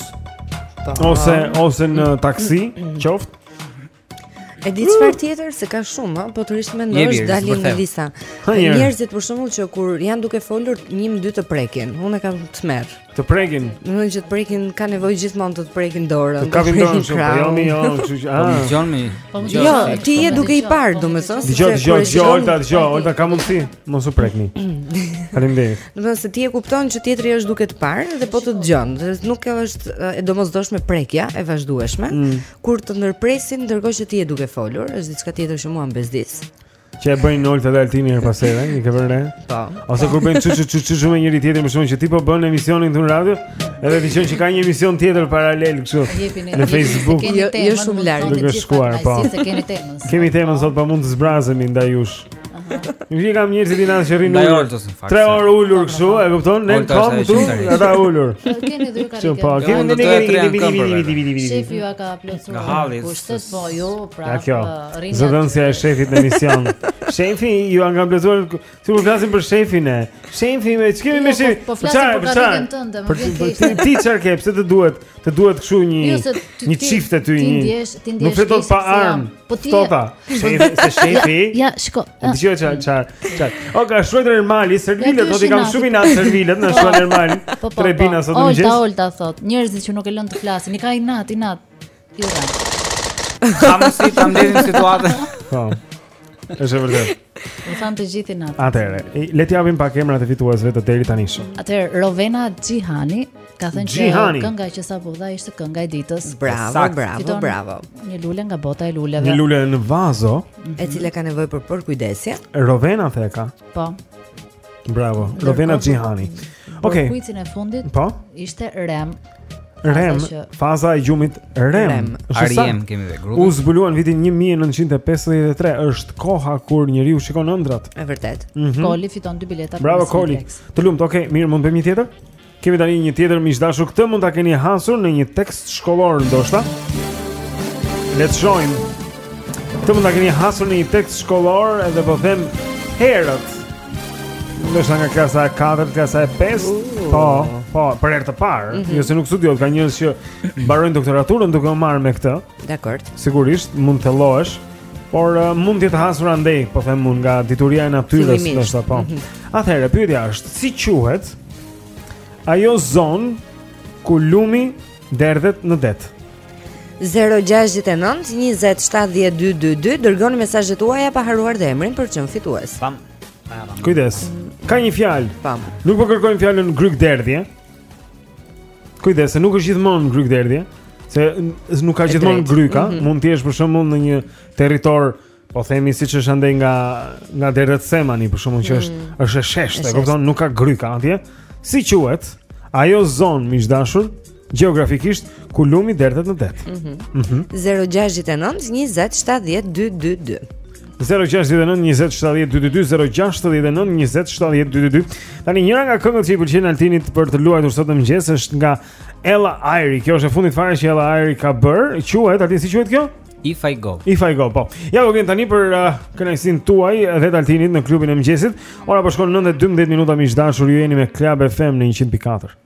ose ose në taksi, qoftë. E di çfarë tjetër se ka shumë, ha, po t'u rrish t'i mendosh dalin në lista. Njerëzit për shembull që kur janë duke folur një më dy të prekin, unë e kam tmerr. Të prekin. Domethënë që të prekin ka nevojë gjithmonë të të prekin dorën. Të kapin dorën shumë, po jo mi jo, kështu që. Po dëgjon mi. Po, jo, ti je duke i parë, domethënë se. Dëgjoj, dëgjoj, dëgjoj, Olta, dëgjoj, Olta ka mundësi, mos më prekni. Faleminderit. Domethënë se ti e kupton që tjetri është duke të parë dhe po të dëgjon, dhe nuk është e domosdoshme prekja e vazhdueshme mm. kur të ndërpresin ndërkohë që ti je duke folur, është diçka tjetër që mua më bezdis. Që e bëjnë Nolta dhe Altini herë pas here, i ke vënë re? Po. Ose kur bëjnë çu çu çu çu me njëri-tjetrin, më shumë që ti po bën emisionin këtu në radio, edhe diçon që ka një emision tjetër paralel kështu në Facebook. Jo, jo shumë larg. Nuk është shkuar, po. Kemi temën. Kemi temën sot, po mund të zbrazemi ndaj jush. Nuk i kam njerëzit inat që rrinë Ndaj orëtës në fakt Tre orë ulur kështu, e kupton, ne në këmbë këtu, ata ulur Keni dhe ju karrige po, Keni dhe ju karrige Shefi ju a ka plëcu Nga halli Kushtet po jo, prapë Zëdhënësja e shefit në emision Shefi, ju anë kam plezuar Si më flasim për shefin e Shefi, ç'kemi me jo, po- shefi Po flasim për karrikën tënde Për të për të ti çfarë ke, pse të duhet Të duhet kështu një jo, Një çift aty një Ti ndjesh, ti ndjesh Nuk fitohet pa arm Po ti Tota, shefi, se shefi Ja, shiko Ti që që që që O, ka shuaj të normal, servilët Do t'i kam shumë inat servilët në shuaj normal Tre bina sot në gjithë Olta, olta, thotë Njerëzit që nuk e lënë të flasin I ka inat, inat Ju ra. S'kam si ta ndezin situatën. Po. Është vërtet. U thanë të gjithë inatet. Atëherë, le të japim pak emrat e fituesve të deritanishëm. Atëherë, Rovena Xhihani ka thënë se kënga që sapo dha ishte kënga e ditës. Bravo, Saktë. bravo, Fiton bravo. Një lule nga bota e luleve. Një lule në vazo, e cila ka nevojë për përkujdesje. Rovena the, ë. Po. Bravo, Rovena Xhihani. Okej. Okay. Kuicin e fundit. Po. Ishte Rem. Rem, faza e gjumit Rem. rem. R.E.M. kemi dhe grupin. U zbuluan vitin 1953, është koha kur njeriu shikon ëndrat. Është vërtet. Mm -hmm. Koli fiton dy bileta për Bravo Koli. Të lumtë. Okej, okay, mirë, mund të bëjmë një tjetër? Kemi tani një tjetër miq të dashur këtë mund ta keni hasur në një tekst shkollor ndoshta. Le të shohim. Këtë mund ta keni hasur në një tekst shkollor edhe po them herët. Ndoshta nga klasa e 4, klasa e 5 Po, po, për herë të parë mm -hmm. Jo se nuk studiohet, ka njerëz që mbarojnë doktoraturën duke u marrë me këtë Dakord. Sigurisht mund të thellohesh, por uh, mund të jetë hasur andej, po them unë nga dituria e natyrës, ndoshta po. Mm -hmm. Atëherë pyetja është, si quhet ajo zonë ku lumi derdhet në det? 0-6-9-20-70-222 Dërgoni mesazhet tuaja pa harruar dhe emrin për të qenë fitues Pam Kujdes Ka një fjalë Pam Nuk po kërkojmë fjalën grykëderdhje Kujdes, se nuk është gjithmonë grykëderdhje, se nuk ka gjithmonë gryka, mm -hmm. mund të jesh për shembull në një territor, po themi siç është andej nga nga derdhet Semani, për shembull që është mm -hmm. është e sheshtë, e kupton, nuk ka gryka atje. Si quhet ajo zonë miq të dashur? Gjeografikisht ku lumi derdhet në det. Mhm. Mm mm -hmm. 069 20 70 222. 069-2722-069-2722 Tani njëra nga këngët që i pëlqen Altinit për të luajtur sot në mëngjes është nga Ella Airi Kjo është e fundit fare që Ella Airi ka bërë Quhet, Altin si quhet kjo? If I go If I go, po Ja ku vjen tani për uh, kënaqësinë tuaj dhe të Altinit në klubin e mëgjesit Ora po shkon 9-12 minuta miq të dashur ju jeni me Club FM në 100.4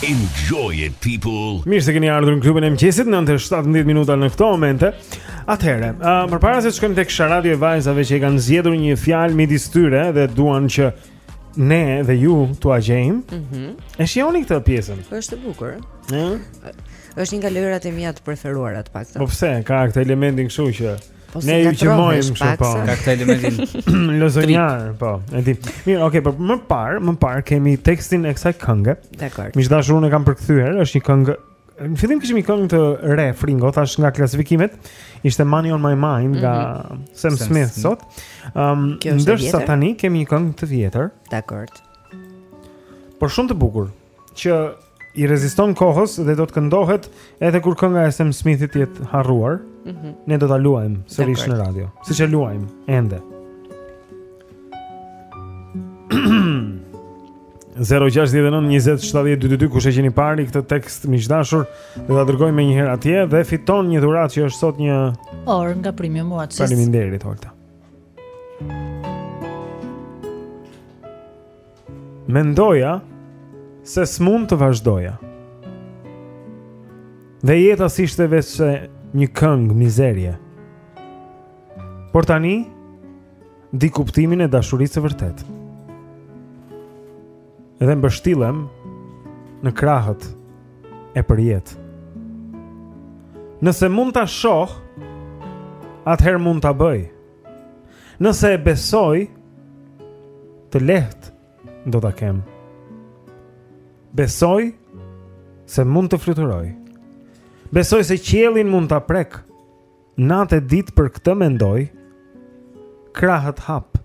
Enjoy it people. Mirë se keni ardhur në klubin e mëngjesit 9:17 minuta në këto momente. Atëherë, uh, përpara se të shkojmë tek Sharadi e vajzave që e kanë zgjedhur një fjalë midis tyre dhe duan që ne dhe ju t'ua gjejmë. Mhm. Mm e shijoni këtë pjesën. Po është e bukur. Ëh. Është një nga lojërat e mia të preferuara të paktën. Po pse? Ka këtë elementin kështu që Po ne ju çmojmë shumë po. Ka këtë elementin. Lozonjar, po. E di. Mirë, okay, por më parë, më parë kemi tekstin e kësaj kënge. Dakord. Miq të dashur unë e kam përkthyer, është një këngë. Në fillim kishim një këngë të re fringo, thashë nga klasifikimet, ishte Money on my mind nga mm -hmm. Sam Smith sot. Ëm, um, ndërsa tani kemi një këngë të vjetër. Dakord. Por shumë të bukur. që i reziston kohës dhe do të këndohet edhe kur kënga e Sam Smithit të jetë harruar. Mm -hmm. Ne do ta luajmë sërish në radio, siç e luajmë ende. 0692070222 kush e gjen i pari këtë tekst miq të dashur do ta dërgojë menjëherë atje dhe fiton një dhuratë që është sot një orë nga Premium Watches. Faleminderit Holta. Mendoja se s'mund të vazhdoja. Dhe jeta s'ishte veçse një këngë mizerie. Por tani di kuptimin e dashurisë së vërtetë. Dhe mbështillem në krahët e përjetë. Nëse mund ta shoh, atëherë mund ta bëj. Nëse e besoj të lehtë do ta kem. Besoj se mund të fluturoj. Besoj se qiellin mund ta prek. Natë e ditë për këtë mendoj. Krahët hap.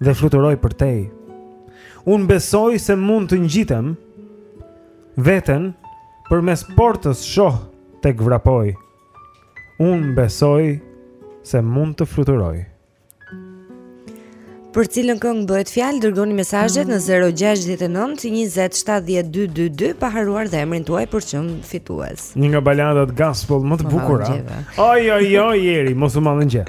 dhe fluturoj përtej. Unë besoj se mund të ngjitem veten përmes portës shoh tek vrapoj. Unë besoj se mund të fluturoj. Për cilën këngë bëhet fjalë, dërgoni mesazhet në 069 20 70 222 pa harruar dhe emrin tuaj për çdo fitues. Një nga baladat gospel më të bukura. Oj oj oj Eri, mos u mallëngje.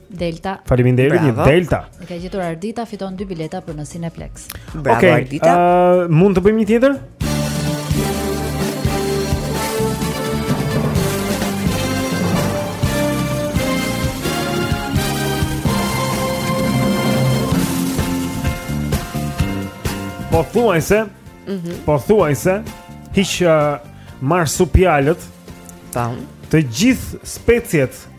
Delta. Faleminderit, një Delta. E ka gjetur Ardita, fiton dy bileta për në Cineplex. Bravo okay, Ardita. Ëh, uh, mund të bëjmë një tjetër? Pothuajse, mm -hmm. pothuajse, hiq uh, marsupialët, të gjithë speciet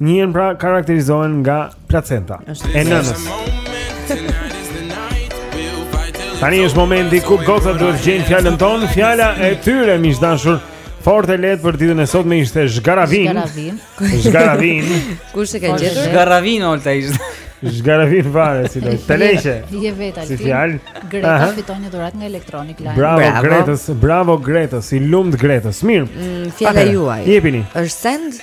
Njën pra karakterizohen nga placenta E nënës Tani është momenti kur gocat duhet të gjejnë fjallën tonë Fjala e tyre miq të dashur Fort e lehtë për ditën e sotme ishte Zhgaravin Zhgaravin Zhgaravin Kush e ka gjetur Zhgaravin Olta ishte Zhgaravin fare si do Të lehtë Je vetë alë Si fjalë Greta Aha. fiton një dhuratë nga Electronic Line Bravo, bravo Gretës Bravo Gretës I lumtë Gretës Mirë mm, Fjala juaj Jepini është send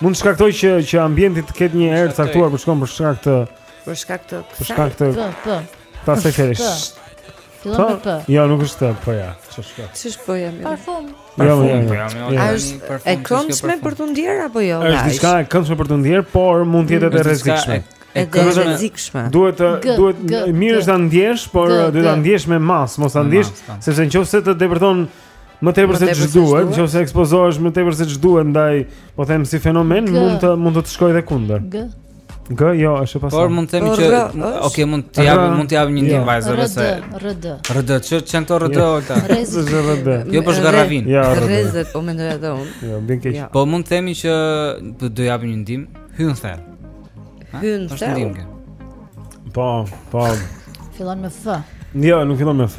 Mund të shkaktojë që që ambienti të ketë një erë të caktuar për shkak për shkak të për shkak të për shkak të p p ta se ferish. Fillon me p. Jo, nuk është p, po ja. Ç'është? Ç'është p jam? Parfum. Jo, jo, jo. A është e këndshme për të ndier apo jo? Është diçka e këndshme për të ndier, por mund të jetë edhe rrezikshme. E rrezikshme. Duhet të duhet mirë është ta ndjesh, por duhet ta ndjesh me masë, mos ta ndjesh, sepse në qoftë se të depërton më tepër se ç'duhet, nëse ekspozohesh më tepër se ç'duhet ndaj, po them si fenomen, G. mund të mund të të shkojë edhe kundër. G. G, jo, është e pasaktë. Por mund të themi që okay, mund të jap mund të jap një ndihmë vajzave se RD. RD, ç'ë çan to RD ojta. RD. Jo po zgarravin. Ja, RD, po mendoj edhe unë. Jo, bën keq. Po mund të themi që do të jap një ndihmë, hyn thellë. Hyn thellë. Është ndihmë. Po, po. Fillon me F. Jo, nuk fillon me F.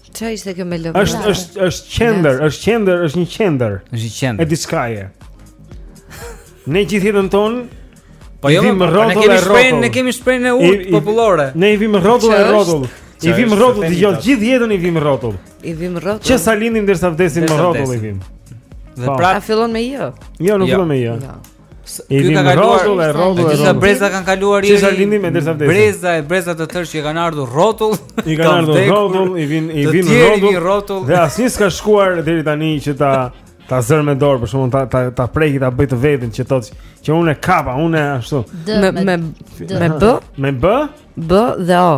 Çfarë ishte kjo me lëvizje? Është është është qendër, është qendër, është një qendër. Është një qendër. E diçkaje. Ne gjithë jetën tonë Po jo, ne kemi shprehjen, ne kemi shprehjen e urtë popullore. Ne i vim rrotull e rrotull. I vim rrotull të gjithë gjithë jetën i vim rrotull. I vim rrotull. Që sa lindim derisa vdesim rrotull i vim. Dhe pra fillon me j. Jo, nuk jo. fillon me j. Jo. Ky ka kaluar rrotull e rrotull. Gjithë breza kanë kaluar ieri. Që sa lindim e derisa vdesim? Breza e breza të tërë që kanë ardhur rrotull. I kanë ardhur rrotull, i vin i vin rrotull. rrotull. Dhe asnjë s'ka shkuar deri tani që ta ta zërë me dorë, për shembull ta ta ta prekë ta bëjë të vetën që thotë që unë e kapa, unë ashtu. Me me me b? Me b? B dhe o.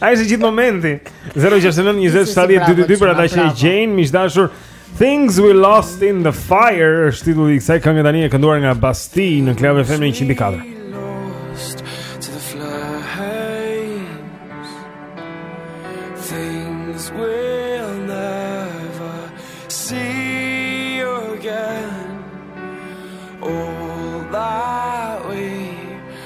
Ai është gjithë momenti. 069 20 70 222 për ata që e gjejnë miq të dashur. Things we lost in the fire është titulli i kësaj kënge tani e kënduar nga Bastille në Club FM 104. Things we'll never see again All that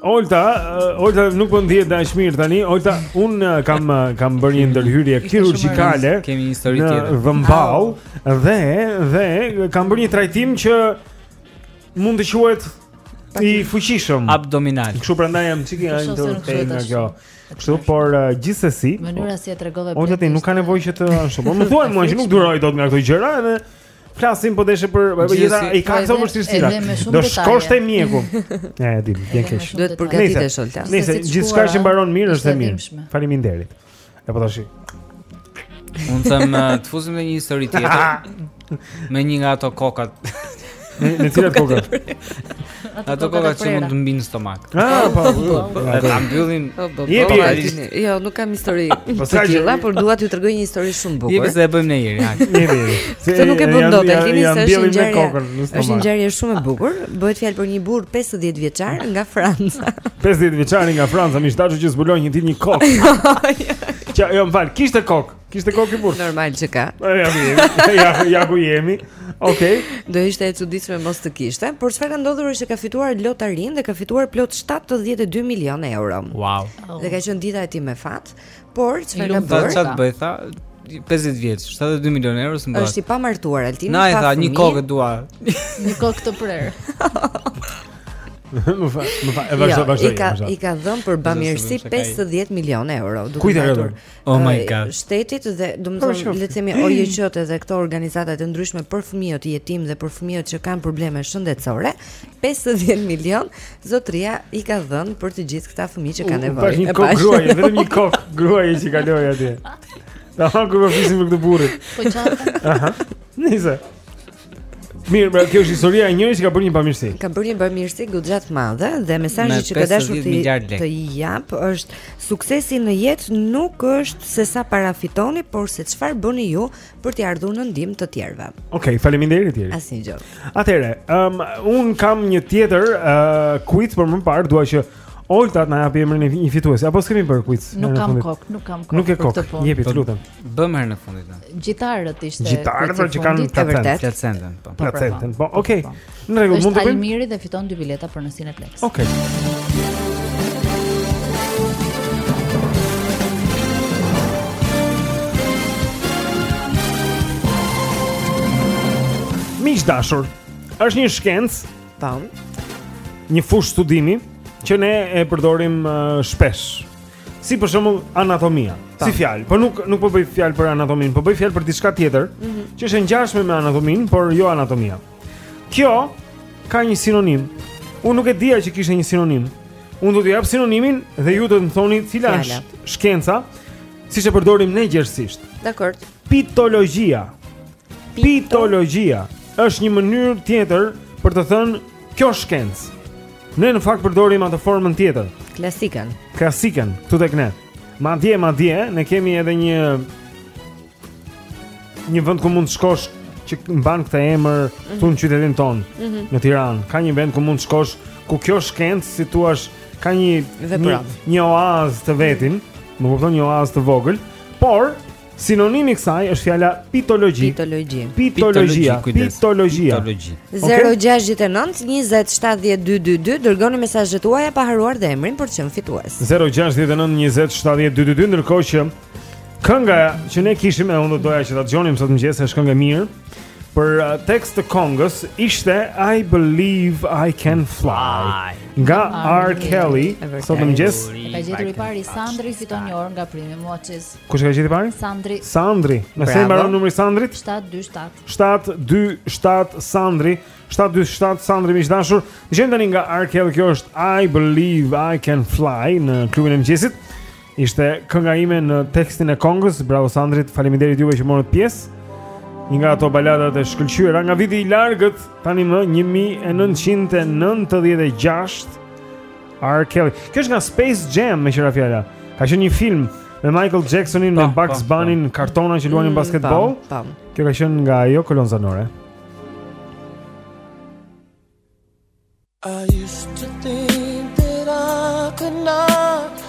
Olta, uh, Olta nuk po ndihet dhe aq mirë tani. Olta, un uh, kam uh, kam bërë një ndërhyrje kirurgjikale. Kemi një histori tjetër. Në dhëmball dhe dhe kam bërë një trajtim që mund të quhet i fuqishëm abdominal. Kështu prandaj jam çikë ai do të them nga kjo. Kështu por uh, gjithsesi. Mënyra si e tregove. Olta ti nuk ka nevojë që të ashtu. Po më thuaj mua që nuk duroj dot nga këto gjëra edhe Flasim po deshe por jeta i ka këto vështirësira. Do shkosh te mjeku. Ja, e di, më vjen keq. Duhet të përgatitesh Olta. Se gjithçka që mbaron mirë është e mirë. Faleminderit. Epo tash. Unë të më uh, të fusim në një histori tjetër Me një nga ato kokat Në cilat kokat? Ato koka që mund të mbinë stomak Ah, po, po, po Ta mbyllin po, po, po, Jo, nuk kam histori Po sa gjella, por dua t'ju tregoj një histori shumë të bukur Jepi se e bëjmë njeri Jepi Se nuk e bën dot, e lini se është një gjë është një gjë shumë e bukur Bëhet fjalë për një burrë 50 vjeçar nga Franca 50 vjeçari nga Franca Miq të dashur që zbuloi një ditë një kokë Jo, jo më fal, kishte kokë Kishte kokë burri. Normal që ka. Po, ja ku jemi. Ja, ja ku jemi. Okej. Okay. Do ishte e çuditshme mos të kishte, por çfarë ka ndodhur është që ka fituar lotarinë dhe ka fituar plot 72 milionë euro. Wow. Oh. Dhe ka qenë dita e tij me fat, por çfarë ka bërë? Çfarë bëri tha? 50 vjeç, 72 milionë euro s'më bëj. Është i pamartuar Altini, pa. Ai tha një kokë dua. Një kokë të prerë. Më fal, më fal, e vazhdo, jo, vazhdo. I ka i ka dhënë për bamirësi 50 milionë euro, duke thënë. Oh my god. Shtetit dhe domethënë le të themi OJQ-të dhe këto organizata të ndryshme për fëmijët jetim dhe për fëmijët që kanë probleme shëndetësore, 50 milion zotëria i ka dhënë për të gjithë këta fëmijë që kanë nevojë. Pashë një kokë gruaje, vetëm një kokë gruaje që kaloi atje. Ta ha kur po fisim me këtë burrë. Po çfarë? Aha. Nice. Mirë, pra kjo është historia e njërit që ka bërë një bamirësi. Ka bërë një bamirësi goxha të madhe dhe mesazhi që ka dashur të japë është suksesi në jetë nuk është se sa para fitoni, por se çfarë bëni ju për t'i ardhur në ndihmë të tjerëve. Okej, okay, faleminderit tjerë. Asnjëgjë. Atëherë, um, unë kam një tjetër uh, quiz por më parë, dua që Olta të na japi emrin e një fituesi. Apo s'kemi bërë quiz? Nuk kam kok, nuk kam kok. Nuk ke kokë. Jepi, të lutem. Bëmë herën e fundit ne. Gjitarët ishte. Gjitarët që kanë placentë, placentë, po. po, po. Placentë. Po, okay. Po, në rregull, mund të bëjmë. Almiri dhe fiton dy bileta për në Cineplex. Okay. Miq të dashur, është një shkencë, tan, një fushë studimi që ne e përdorim uh, shpesh. Si për shembull anatomia, si fjalë, por nuk nuk po bëj fjalë për anatominë, po bëj fjalë për diçka tjetër, mm -hmm. që është e ngjashme me anatominë, por jo anatomia. Kjo ka një sinonim. Unë nuk e dija që kishte një sinonim. Unë do t'ju jap sinonimin dhe ju do të më thoni cila është shkenca, siç e përdorim ne gjerësisht. Dakord. Fitologjia. Fitologjia është një mënyrë tjetër për të thënë Kjo shkencë. Ne në fakt përdorim atë formën tjetër. Klasiken. Klasiken, këtu tek ne. Madje, madje, ne kemi edhe një një vend ku mund të shkosh që mban këtë emër mm -hmm. këtu në qytetin tonë, mm -hmm. në Tiranë. Ka një vend ku mund të shkosh ku kjo shkencë si të thuash ka një një, një oaz të vetin, më kupton një oaz të vogël, por Sinonimi i kësaj është fjala fitologji. Fitologji. Fitologjia, fitologjia. 069 20 70 222 dërgoni mesazhet tuaja pa harruar dhe emrin për të qenë fitues. 069 20 70 222 ndërkohë që kënga që ne kishim e unë doja që ta dëgjonim sot në mëngjes është këngë e mirë. Për uh, tekst të këngës ishte I believe I can fly nga R Kelly. Sot në mëngjes. Ka gjetur i pari Sandri fiton një orë nga primi Moçis. Kush e ka gjetë i pari? Sandri. Sandri. Me sa i mbaron numri Sandrit? 727. 727 Sandri. 727 Sandri miq të dashur. Dëgjojmë tani nga R Kelly, kjo është I believe I can fly në klubin e mëngjesit. Ishte kënga ime në tekstin e këngës. Bravo Sandrit, faleminderit juve që morët pjesë. Një nga ato baladat e shkëlqyera nga viti i largët, tanimë 1996. R. Kelly. Kjo është nga Space Jam me që ra fjala. Ka qenë një film me Michael Jacksonin, me Bugs Bunny, kartonë që luanin mm, basketboll. Kjo ka qenë nga ajo kolonë zanore. I used to think that I could not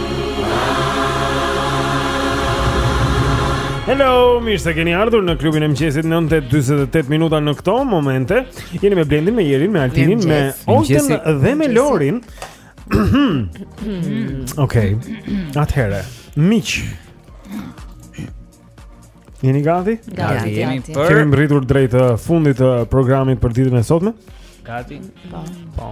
Hello, mirë se keni ardhur në klubin e mëngjesit 9:28 minuta në këto momente. Jeni me Blendin, me Jerin, me Altinin, me Oltën dhe me Lorin. Okej. Atëherë, miq. Jeni gati? Gati, jemi për. Kemi mbërritur drejt uh, fundit të uh, programit për ditën e sotme. Gati. Po. Po.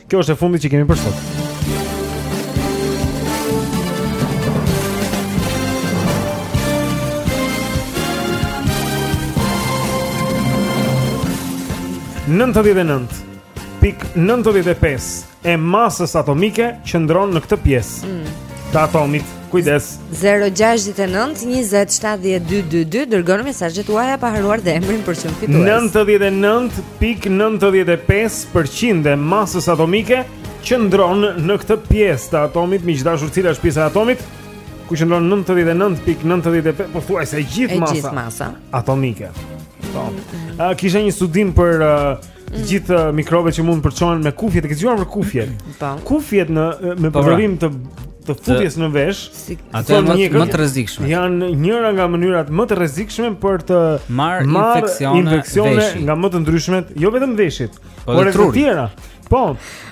Kjo është e fundit që kemi për sot. Nëntëdhjetë e nëntë pikë 95 e masës atomike qëndron në këtë pjesë mm. të atomit. Kujdes. 0692070222 dërgoni mesazhet tuaja pa harruar dhe emrin për çmim fitues. 99.95% e masës atomike qëndron në këtë pjesë të atomit, miq të dashur, cila është pjesa e atomit? Ku qëndron 99.95% pothuajse gjithë masa. Gjithë masa atomike. Po. A kisha një studim për uh, Të gjithë uh, mikrobet që mund të përçohen me kufjet, e ke dëgjuar për kufjet? Po. Kufjet në me po, pra. përdorim të futjes në vesh, ato janë më, më të rrezikshme. Janë njëra nga mënyrat më të rrezikshme për të marrë infeksione, infeksione nga më të ndryshmet, jo vetëm veshit, po por edhe të tjera. Po,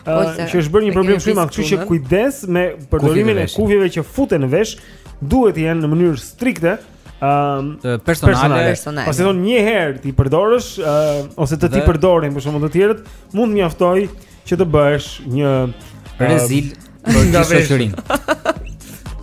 po uh, që është bërë një problem shumë i madh, kështu që kujdes me përdorimin e kufjeve që futen në vesh, duhet të jenë në mënyrë strikte. um, personale, personale. Pasi thonë një herë t'i përdorësh uh, ose të t'i përdorin për shembull të tjerët, mund të mjaftojë që të bëhesh një rezil uh, për shoqërinë.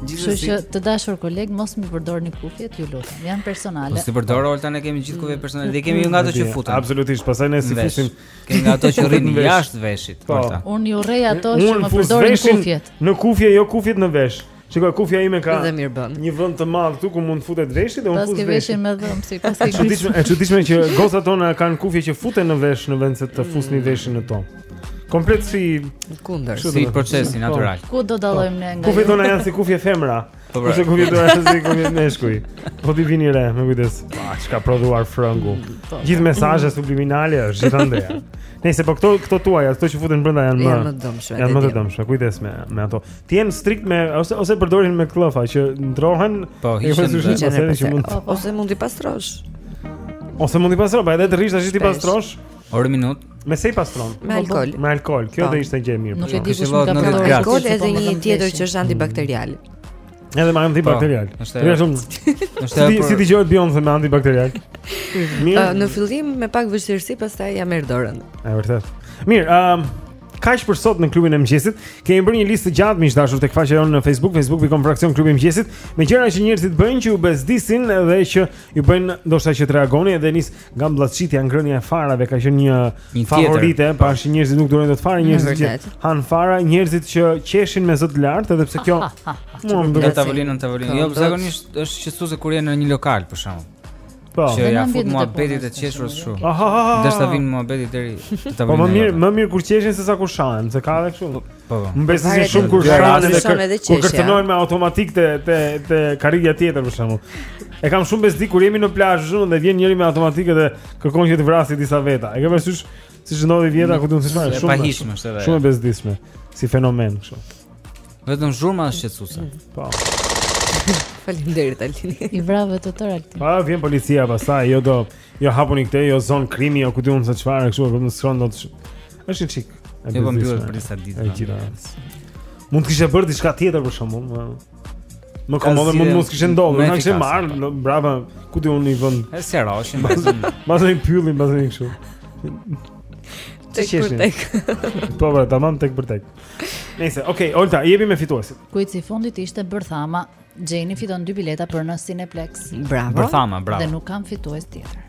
Kështu që të dashur kolegë, mos më përdorni kufjet, ju lutem. Janë personale. Mos i përdor Olta, ne kemi gjithë kufjet personale. Ne kemi nga ato që futen. Absolutisht, pastaj ne s'i fusim. Kemi nga ato që rrinë jashtë veshit, po. Olta. Unë i urrej ato që më përdorin kufjet. Në kufje, jo kufjet në vesh. Shiko kufja ime ka një vend të madh këtu ku mund të futet veshi dhe unë fut veshin me dhëm si pas kishë. Çuditshme, e çuditshme që gocat tona kanë kufje që futen në vesh në vend se të fusin mm. veshin në to. Komplet e kundërt, si proces i po. natyral. Ku do dallojmë ne nga? Kufjet tona janë si kufje femra. Po pra. Ose kufje do të si kufje meshkuj. Po ti vini re, me kujdes. Pa ç'ka prodhuar frëngu. Mm, po. Gjithë mesazhe subliminale është gjithandej. Nëse po këto këto tuaja, këto që futen brenda janë më janë më të dëmshme. Janë më të dëmshme. Kujdes me me ato. T'i kenë strikt me ose ose përdorin me këllëfa që ndrohen po hiqen ose që mund ose mund t'i pastrosh. Ose mund t'i pastrosh, po edhe të rrish tash t'i pastrosh. Orë minutë. Me se i pastron? Me alkool. Me alkool. Kjo do po. ishte gjë e mirë. Nuk e di kush mund ta përdorë alkool edhe një tjetër që është antibakterial. Edhe me po, antibakterial. Është shumë. Është si si dëgjohet Beyoncé me antibakterial. Mirë. Në fillim me pak vështirësi, pastaj ia merr dorën. Është vërtet. Mirë, ëm Kaq për sot në klubin e mëngjesit. Kemi bërë një listë të gjatë miq të dashur tek faqja jonë në Facebook, facebook.com fraksion klubi i mëngjesit, me gjëra që njerëzit bëjnë që ju bezdisin dhe që ju bëjnë ndoshta që të reagoni edhe nis nga mbllaçitja ngrënia e farave ka qenë një, një favorite, pashë njerëzit nuk durojnë dot fare, njerëzit që hanë fara, njerëzit që qeshin me zë të lartë edhe pse kjo mua më duket tavolinën tavolinën. Jo, zakonisht është qetësuese kur je në një lokal për shembull. Po. Që ia fut muhabetit të qeshur kështu. Dashta vin muhabetit deri ta Po më mirë, më mirë kur qeshin sesa kur shahen, se ka edhe kështu. Po. po. Më bëj se shumë kur shahen edhe kështu. Kur kërcënohen me automatik te te te karriga tjetër për shembull. E kam shumë bezdi kur jemi në plazh shumë dhe vjen njëri me automatik dhe kërkon që të vrasë disa veta. E ke parasysh si ç'ndodhi vjet aty ku duhet të shmarrë shumë. Shumë e bezdisshme. Si fenomen kështu. Vetëm zhurma është shqetësuese. Mm. Po. Faleminderit Altini. I vrave të tërë, Altini. Pa vjen policia pastaj, jo do, jo hapuni këtë, jo zonë krimi, jo ku di unë se çfarë, kështu që s'shkon dot. Është një çik. E vëmë po, mbyllur për disa ditë. Mund të kishe bërë diçka tjetër për shkakun, më më komode mund mos kishe ndodhur, më kishe marr, po. brava, ku di unë në vend. Është seroshin, mbas një pylli, mbas një kështu. Tek për tek. Po, tamam tek për tek. Nëse, okay, Olta, jemi me fituesit. Kuizi i fundit ishte Bërthama. Gjeni fiton dy bileta për në Cineplex. Bravo. Bërthama, bravo. Dhe nuk kam fitues tjetër.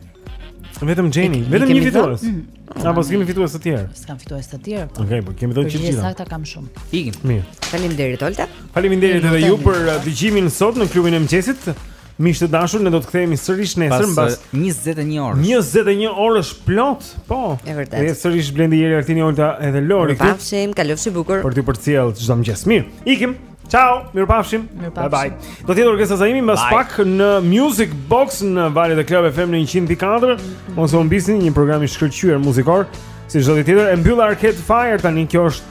Vetëm Gjeni, vetëm një fitues. Mm. Apo s'kemi fitues të tjerë? S'kam fitues të tjerë. Po. Okej, po kemi dhënë çfarë? Përgjigje të sakta kam shumë. Ikim. Mirë. Faleminderit Olta. Faleminderit edhe ju për uh, dëgjimin sot në klubin e mëngjesit. Miq të dashur, ne do të kthehemi sërish nesër mbas 21 orësh. 21 orësh plot, po. E vërtetë. Ne sërish Blendi Eri, Altini, Olta edhe Lori. Mirupafshim, kalofshi bukur. Për t'ju përcjellë çdo mëngjes. Mirë, ikim. Ciao, mirupafshim. Bye bye. Do të jetë Oresta Zaimi mbas pak në Music Box në valët e Club FM në 104. Mos e humbisni një program i shkëlqyer muzikor, si çdo ditë tjetër. E mbyll Arcade Fire tani, kjo është